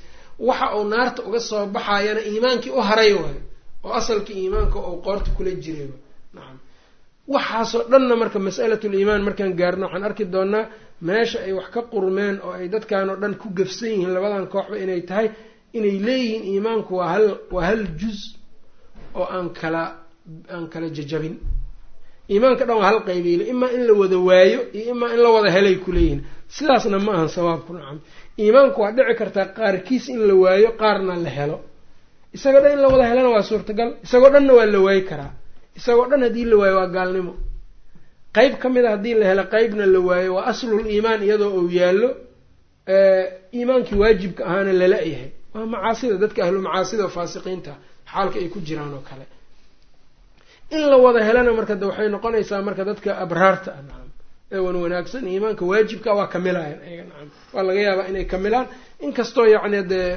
[SPEAKER 1] Waxa uu naarta uga soo baxayana iimaankii u haray waayo oo asalkii iimaanka oo qoorta kula jiray nacam waxaasoo dhanna marka mas'alatul iimaan markaan gaarno waxaan arki doonaa meesha ay wax ka qurmeen oo ay dadkan oo dhan ku gafsan yihiin labadan kooxba inay tahay inay leeyihiin iimaanku waa hal waa hal juz oo aan kala aan kala jajabin. Iimaanka dhan waa hal qaybiyle imaa in la wada waayo iyo imaa in la wada helay kuleeyihin sidaasna ma ahan sawaabku nacam. Iimaanku waa dhici kartaa qaarkiis in la waayo qaarna la helo. Isagoo dhan in la wada helana waa suurtagal. Isagoo dhanna waa la waayi karaa. Isagoo dhan haddii la waayo waa gaalnimo. Qeyb ka mid a haddii la helo qeybna la waayo waa aslul iimaan iyadoo uu yaallo iimaankii waajibka ahaana lala yahay waa macaasida dadka ahlu macaasida oo faasiqiinta xaalka ay ku jiraan oo kale. In la wada helana marka de waxay noqonaysaa marka dadka abraarta ah nacam ee wan wanaagsan iimaanka waajibka waa kamilayan ayaga nacam waa laga yaabaa inay kamilaan. Inkastoo yacni dee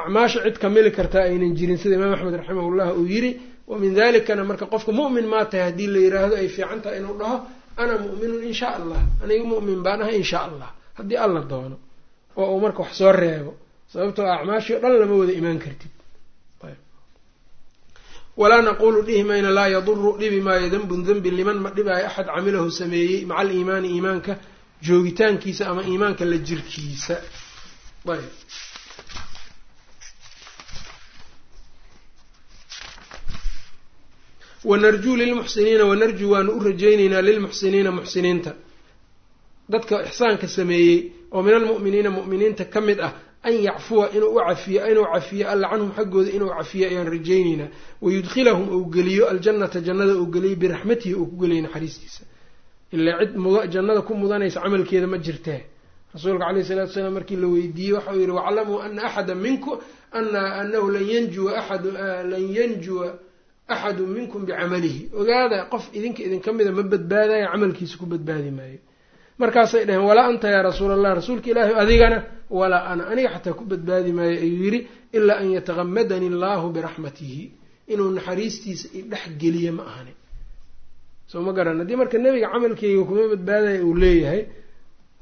[SPEAKER 1] acmaasha cid kamili kartaa aynan jirin sida imaam axmed raximahullah uu yiri wa dalikana marka qofka mu'min maa tahay haddii la yiraahdo ay fiican tahay inuu dhaho ana mu'minun in sha allah. Aniga mu'min baan ahay in sha allah haddii alla doono oo uu marka wax soo reebo sababtoo acmaashii o dhan lama wada imaan kartid. Walaa naqulu dhihi mayna laa yaduru dhibi maayo dembun dembi liman ma dhibaayo axad camilahu sameeyey maca aliimaani iimaanka joogitaankiisa ama iimaanka la jirkiisa. Ayb. Wanarjuu lilmuxsiniina wanarjuu waanu u rajayneynaa lilmuxsiniina muxsiniinta. Dadka ixsaanka sameeyey oo min almu'miniina mu'miniinta ka mid ah an yacfuwa inuu u cafiyo inuu cafiyo alla canhum xaggooda inuu cafiyo ayaan rajayneynaa wayudkhilahum uu geliyo aljannata jannada uu geliyo biraxmatihi uu ku geliyo naxariistiisa ilaa cid mud jannada ku mudanaysa camalkeeda ma jirtee rasuulka caleyhi salatu salaam markii la weydiiyey waxa uu yihi waclamuu ana axada minku ana anahu lan yanjuwa aadu lan yanjuwa axadu minkum bicamalihi ogaada qof idinka idinka mida ma badbaadayo camalkiisa ku badbaadi maayo markaasay dhaheen walaa anta yaa rasuula allah rasuulka ilaahi adigana walaa ana aniga xataa ku badbaadi maayo ayuu yidhi ilaa an yatakamadani allahu biraxmatihi inuu naxariistiisa idhex geliye ma ahani. Soo ma garan haddii marka nebiga camalkeyga kuma badbaadaya uu leeyahay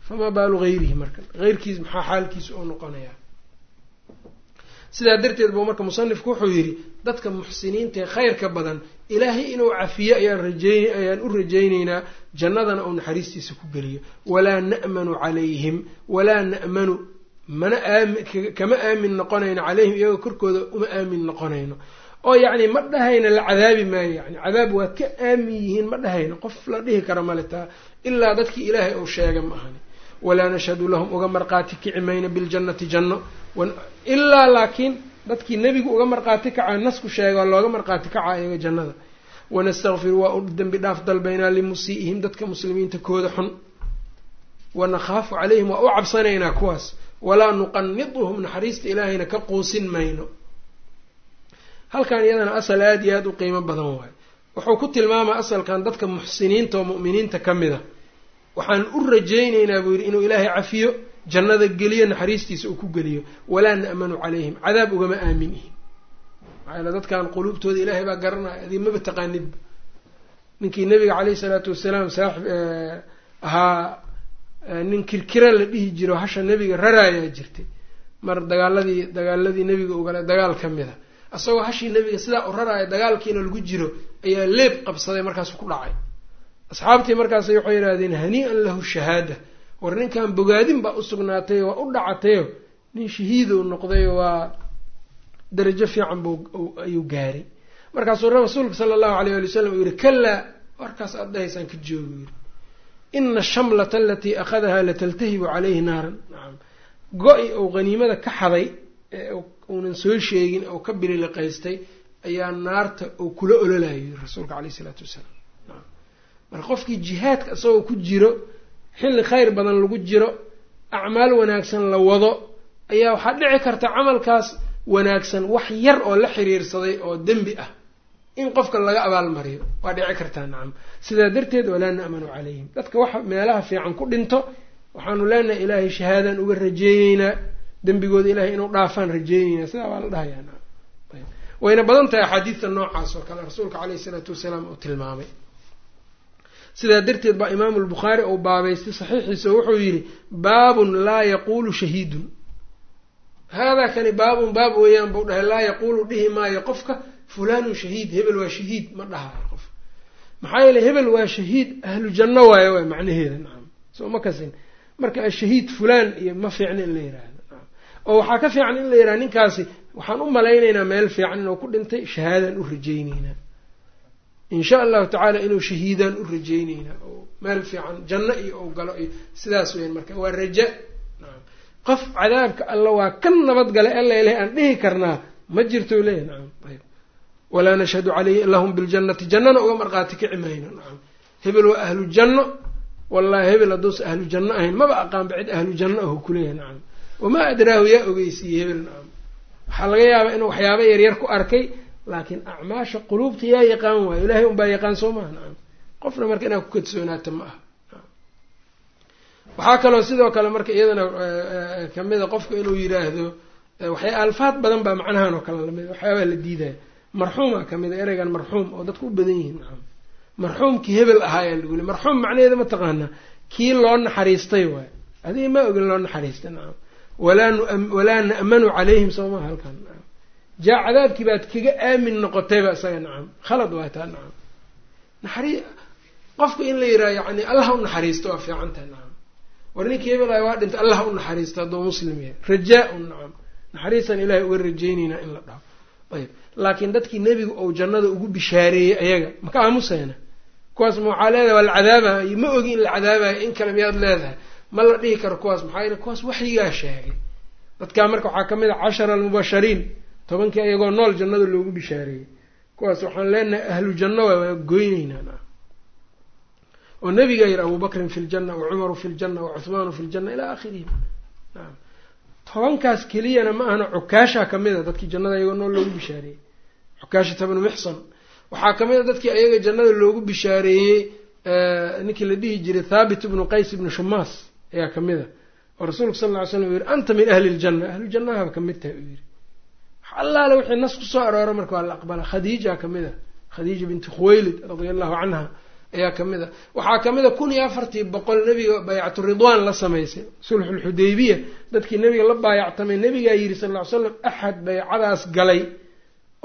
[SPEAKER 1] famaa baalu hayrihi marka heyrkiis maxaa xaalkiisa oo noqonaya sidaa darteed buu marka musanifku wuxuu yidhi dadka muxsiniinta ee khayrka badan ilaahay inuu cafiyo ayaan rajeyn ayaan u rajayneynaa jannadana uu naxariistiisa ku geliyo. Walaa na'manu calayhim walaa na'manu mana kama aamin noqonayno calayhim iyagoo korkooda uma aamin noqonayno. Oo yacni ma dhahayna la cadaabi maayo yani cadaab waa ka aamin yihiin ma dhahayno qof la dhihi kara male taa ilaa dadkii ilaahay uu sheega ma ahani. Walaa nashhadu lahum uga marqaati kici biljannati janno. Ilaa laakiin dadkii nebigu uga marqaati kaca nasku sheega waa looga marqaati kaca iyaga jannada. Wanastakfiru waa u dembi dhaaf dalbaynaa limusii'ihim dadka muslimiinta kooda xun. Wanakhaafu calayhim waa u cabsanaynaa kuwaas. Walaa nuqaniduhum naxariista ilaahayna ka quusin mayno. Halkan iyadana asal aada iyo aada u qiimo badan waayo wuxuu ku tilmaamaa asalkan dadka muxsiniinta oo mu'miniinta ka mid a waxaan u rajayneynaa buu yidhi inuu ilaahay cafiyo jannada geliyo naxariistiisa uu ku geliyo. Walaa na'manu calayhim. Cadaab ugama aamin ihin maxaa yaele dadkan quluubtooda ilaahay baa garanaya adii maba taqaanidba ninkii nabiga caleyhi salaatu wasalaam saaxib ahaa nin kirkira la dhihi jiro hasha nebiga raraayaa jirtay. Mar dagaaladii dagaaladii nebiga ugala dagaal ka mid a isagoo hashii nebiga sidaa u raraaya dagaalkiina lagu jiro ayaa leeb qabsaday markaasu ku dhacay. Asxaabtii markaas waxay yidhaahdeen hanii-an lahu shahaada war ninkan bogaadin baa usugnaatay waa u dhacatayo nin shahiidow noqday waa darajo fiican bu ayuu gaaray. Markaasuu rasuulka sala allahu alayh ali wasalam uu yihi kalaa warkaas aad dhahaysaan ka joogo yiri ina ashamlata alatii akhadahaa lataltahibu caleyhi naaran. Nacam go-i ou qaniimada ka xaday ee uunan soo sheegin oo ka bililiqaystay ayaa naarta uu kula ololayo yiri rasuulka caleyh isalaatu wasalaam marka qofkii jihaadka isagoo ku jiro xilli khayr badan lagu jiro acmaal wanaagsan la wado ayaa waxaa dhici karta camalkaas wanaagsan wax yar oo la xiriirsaday oo dembi ah. In qofka laga abaalmariyo waa dhici kartaa nacam. Sidaa darteed walaa na'manu calayhim. Dadka waxa meelaha fiican ku dhinto waxaanu leenahay ilaahay shahaadaan uga rajeeyeynaa dembigooda ilahay inuu dhaafaan rajeeyeynaa sidaa waa la dhahayaa nacam. Wayna badan tahay axaadiidta noocaas oo kale rasuulka caleyhi isalaatu wasalaam uu tilmaamay sidaa darteed baa imaamu lbukhaari uu baabaystay saxiixiisa wuxuu yidhi baabun laa yaquulu shahiidun. Haadaa kani baabun baab weeyaan buu dhahay laa yaquulu dhihi maayo qofka fulanun shahiid hebel waa shahiid ma dhahayo qof. Maxaa yeele hebel waa shahiid ahlu janno waayo waay macnaheeda nacam soo ma kasin. Marka ashahiid fulaan iyo ma fiicna in la nacam oo waxaa ka fiican in la yidhahdo ninkaasi waxaan u malaynaynaa meel fiican inuu ku dhintay shahaadaan u rajayneynaa insha allahu tacaala inuu shahiidaan u rajayneynaa oo meel fiican janno iyo ou galo iyo sidaas weyan marka waa raja. Nacam qof cadaabka alla waa ka nabadgalay alla ilahay aan dhihi karnaa ma jirto leeyahy nacam ayb walaa nashhadu caleyhi lahum biljannati jannana uga marqaati kici mayno nacam hebel waa ahlu janno. Wallahi hebel hadduusa ahlu janno ahayn maba aqaanba cid ahlu janno ahu kuleeyahy nacam wamaa adraahu yaa ogeysiiyey hebel? Nacam waxaa laga yaabaa inuu waxyaaba yaryar ku arkay laakiin acmaasha quluubta yaa yaqaan waayo ilahay unbaa yaqaan soo maha nacam. Qofna marka inaad ku kadsoonaata ma aha. Waxaa kaloo sidoo kale marka iyadana kamida qofka inuu yiraahdo waxya alfaad badan baa macnahan oo kale la mid waxyaabaa la diidaya marxuuma ka mid a ereygan marxuum oo dadku u badan yihiin nacam. Marxuumkii hebel ahaayaa lagu li marxuum macnaheeda ma taqaanaa kii loo naxariistay waay adiga ma ogin loo naxariistay nacam. Walaa na'manu calayhim soomaa halkan nacam jaa cadaabkii baad kaga aamin noqotayba isaga nacam khalad waa taa nacam. Naxari qofka in la yiraha yani allah u naxariisto waa fiican tahay nacam. War ninkii hebel ah waa dhintay allah u naxariisto hadduu muslim yahay. Rajaa-un nacam. Naxariistan ilahay uga rajayneynaa in la dhaho. Ayb laakiin dadkii nebigu ou jannada ugu bishaareeyey ayaga maka aamusayna? Kuwaas ma waxaa leedahay waa la cadaabayo ma ogi in la cadaabayo in kale miyaad leedahay? Ma la dhihi karo kuwaas maxaa yeele kuwaas waxyigaa sheegay. Dadkaa marka waxaa ka mid a cashara almubashariin tobankii ayagoo nool jannada loogu bishaareeyey. Kuwaas waxaan leenahay ahlu janno waa waa goyneynaa oo nabigaa yidhi abubakrin fi ljanna wa cumaru fi ljanna wa cuhmaanu fi ljanna ilaa aakhirihi naam. Tobankaas keliyana ma ahna cukaashaa ka mid a dadkii jannada ayagoo nool loogu bishaareeyey. Cukaashata bnu mixsan waxaa ka mid a dadkii ayaga jannada loogu bishaareeyey ninkii la dhihi jiray thaabit ibnu qays ibnu shumaas ayaa ka mid a oo rasuulka sal lla ly slam uu yihi anta min ahli ljanna ahlu jannahaba ka mid tahay uu yihi allaale wixii nas ku soo aroora marka waa la aqbala khadiija ka mid a. Khadiija binti khuwaylid radia allahu canha ayaa ka mid a. Waxaa ka mid a kun iyo afartii boqol nebiga baycatu ridwaan la samaysay sulxulxudaybiya dadkii nebiga la baayactamay nebigaa yidhi sal ll ly slam axad baycadaas galay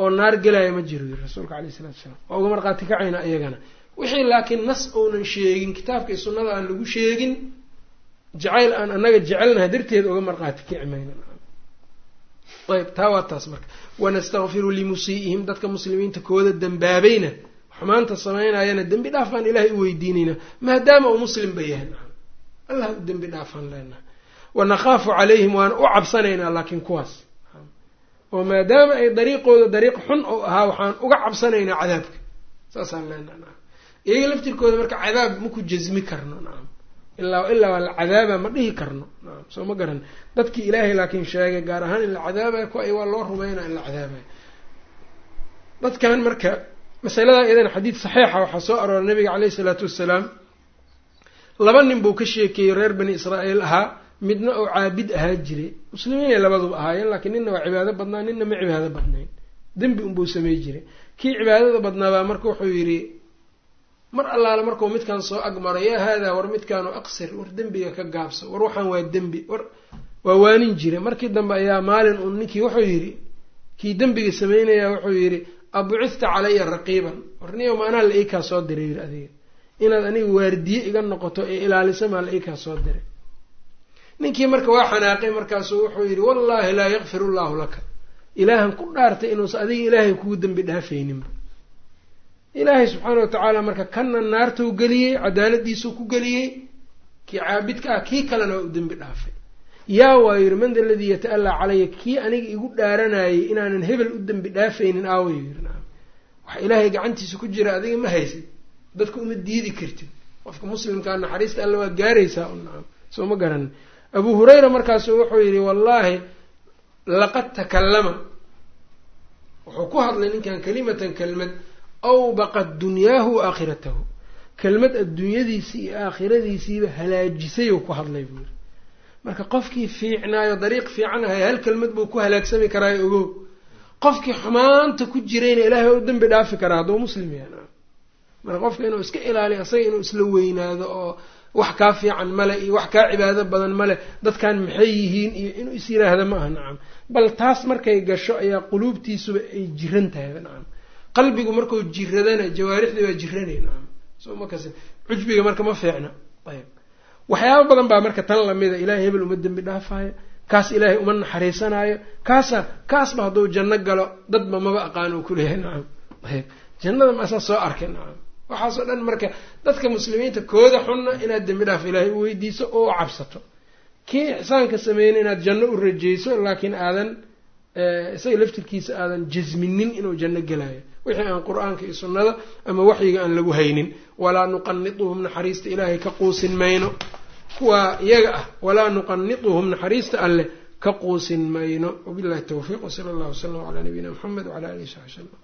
[SPEAKER 1] oo naar gelaya ma jiro yiri rasuulka alayh isalatu salaam waa uga marqaati kacayna iyagana. Wixii laakiin nas uunan sheegin kitaabka iyo sunnada aan lagu sheegin jacayl aan anaga jecelnahay darteed uga marqaati kici mayna ayb taa waa taas marka. Wanastakfiru limusii'ihim dadka muslimiinta kooda dembaabayna xumaanta samaynayana dembi dhaaf baan ilaahay u weydiinaynaa maadaama uu muslimba yahay. Allah dembi dhaafaan leenaha wanakaafu calayhim waana u cabsanaynaa laakiin kuwaas. Oo maadaama ay dariiqooda dariiq xun oo ahaa waxaan uga cabsanaynaa cadaabka. Saasaan leenaha iyaga laftirkooda marka cadaab maku jasmi karno nacam ilaa ilaa waa la cadaaba ma dhihi karno. Soo ma garan. Dadkii ilaahay laakiin sheegay gaar ahaan in la cadaabayo ku ay waa loo rumeynaa in la cadaabayo dadkan marka masalada iyadana xadiid saxiixa waxaa soo arooray nabiga caleyhi isalaatu wassalaam. Laba nin buu ka sheekeeyey reer bani israa'iil ahaa midna oo caabid ahaa jiray muslimiinay labaduba ahaayeen laakiin ninna waa cibaado badnaa ninna ma cibaado badnayn. Dembi unbuu samey jiray kii cibaadada badnaabaa marka wuxuu yidhi mar allaale markuu midkaan soo agmaro yaa haadaa war midkaanu aqsir war dembiga ka gaabso war waxaan waa dembi war waa waanin jira. Markii dambe ayaa maalin uun ninkii wuxuu yidhi kii dembiga sameynaya wuxuu yidhi abucista calaya raqiiban. War niyo maanaa la iikaa soo diray yidhi adiga. Inaad aniga waardiye iga noqoto ee ilaalisa maa la iikaa soo diray. Ninkii marka waa xanaaqay markaasuu wuxuu yidhi wallaahi laa yakfir allahu laka. Ilaahan ku dhaartay inuusa adiga ilaahay kugu dembi dhaafayninba ilaahay subxaana watacaala marka kanna naartuu geliyey cadaaladiisuu ku geliyey kii caabidka ah kii kalena waa u dembi dhaafay. Yaa waa yidhi man da ladii yata-allaa calaya kii aniga igu dhaaranayay inaanan hebel u dembi dhaafaynin aawayo yidhi nacam waxa ilaahay gacantiisa ku jira adiga ma haysid dadka uma diidi kartid. Qofka muslimkaa naxariista alla waa gaaraysaa u nacam soo ma garanin abuu hurayra markaasu wuxuu yidhi wallaahi laqad takallama. Wuxuu ku hadlay ninkan kalimatan kelmad awbaqat dunyaahu wa aakhiratahu kelmad adduunyadiisii iyo aakhiradiisiiba halaajisay uu ku hadlay buu yiri marka qofkii fiicnaayo dariiq fiican ahay hal kelmad buu ku halaagsami karaayo ogow qofkii xumaanta ku jirayna ilaahay u dembi dhaafi karaa hadduu muslim yahay marka qofka inuu iska ilaaliyo asaga inuu isla weynaado oo wax kaa fiican male iyo wax kaa cibaado badan male dadkan maxay yihiin iyo inuu is yiraahda ma aha nacam bal taas markay gasho ayaa quluubtiisuba ay jiran tahay nacam qalbigu markuu jiradana jawaarixdii waa jiranay nacam soo ma kasi cujbiga marka ma fiicna. Ayb waxyaaba badan baa marka tan lamida ilahay hebel uma dembi dhaafaayo. Kaas ilaahay uma naxariisanaayo. Kaasa kaasba hadduu janno galo dadba maba aqaan uu kuleeyahay nacam ayb jannada maasaa soo arkay. Nacam waxaasoo dhan marka dadka muslimiinta kooda xunna inaad dembi dhaaf ilaahay u weydiiso oo u cabsato. Kii ixsaanka sameeyna inaad janno u rajeyso laakiin aadan isaga laftirkiisa aadan jasminin inuu janno gelayo wixii aan qur'aanka iyo sunnada ama waxyiga aan lagu haynin. Walaa nuqanituhum naxariista ilaahay ka quusin mayno. Kuwaa iyaga ah walaa nuqanituhum naxariista alleh ka quusin mayno. Wabillahi tawfiiq wsala allahu wasalam calaa nabiyina muxamed wcala alihi saxbi slm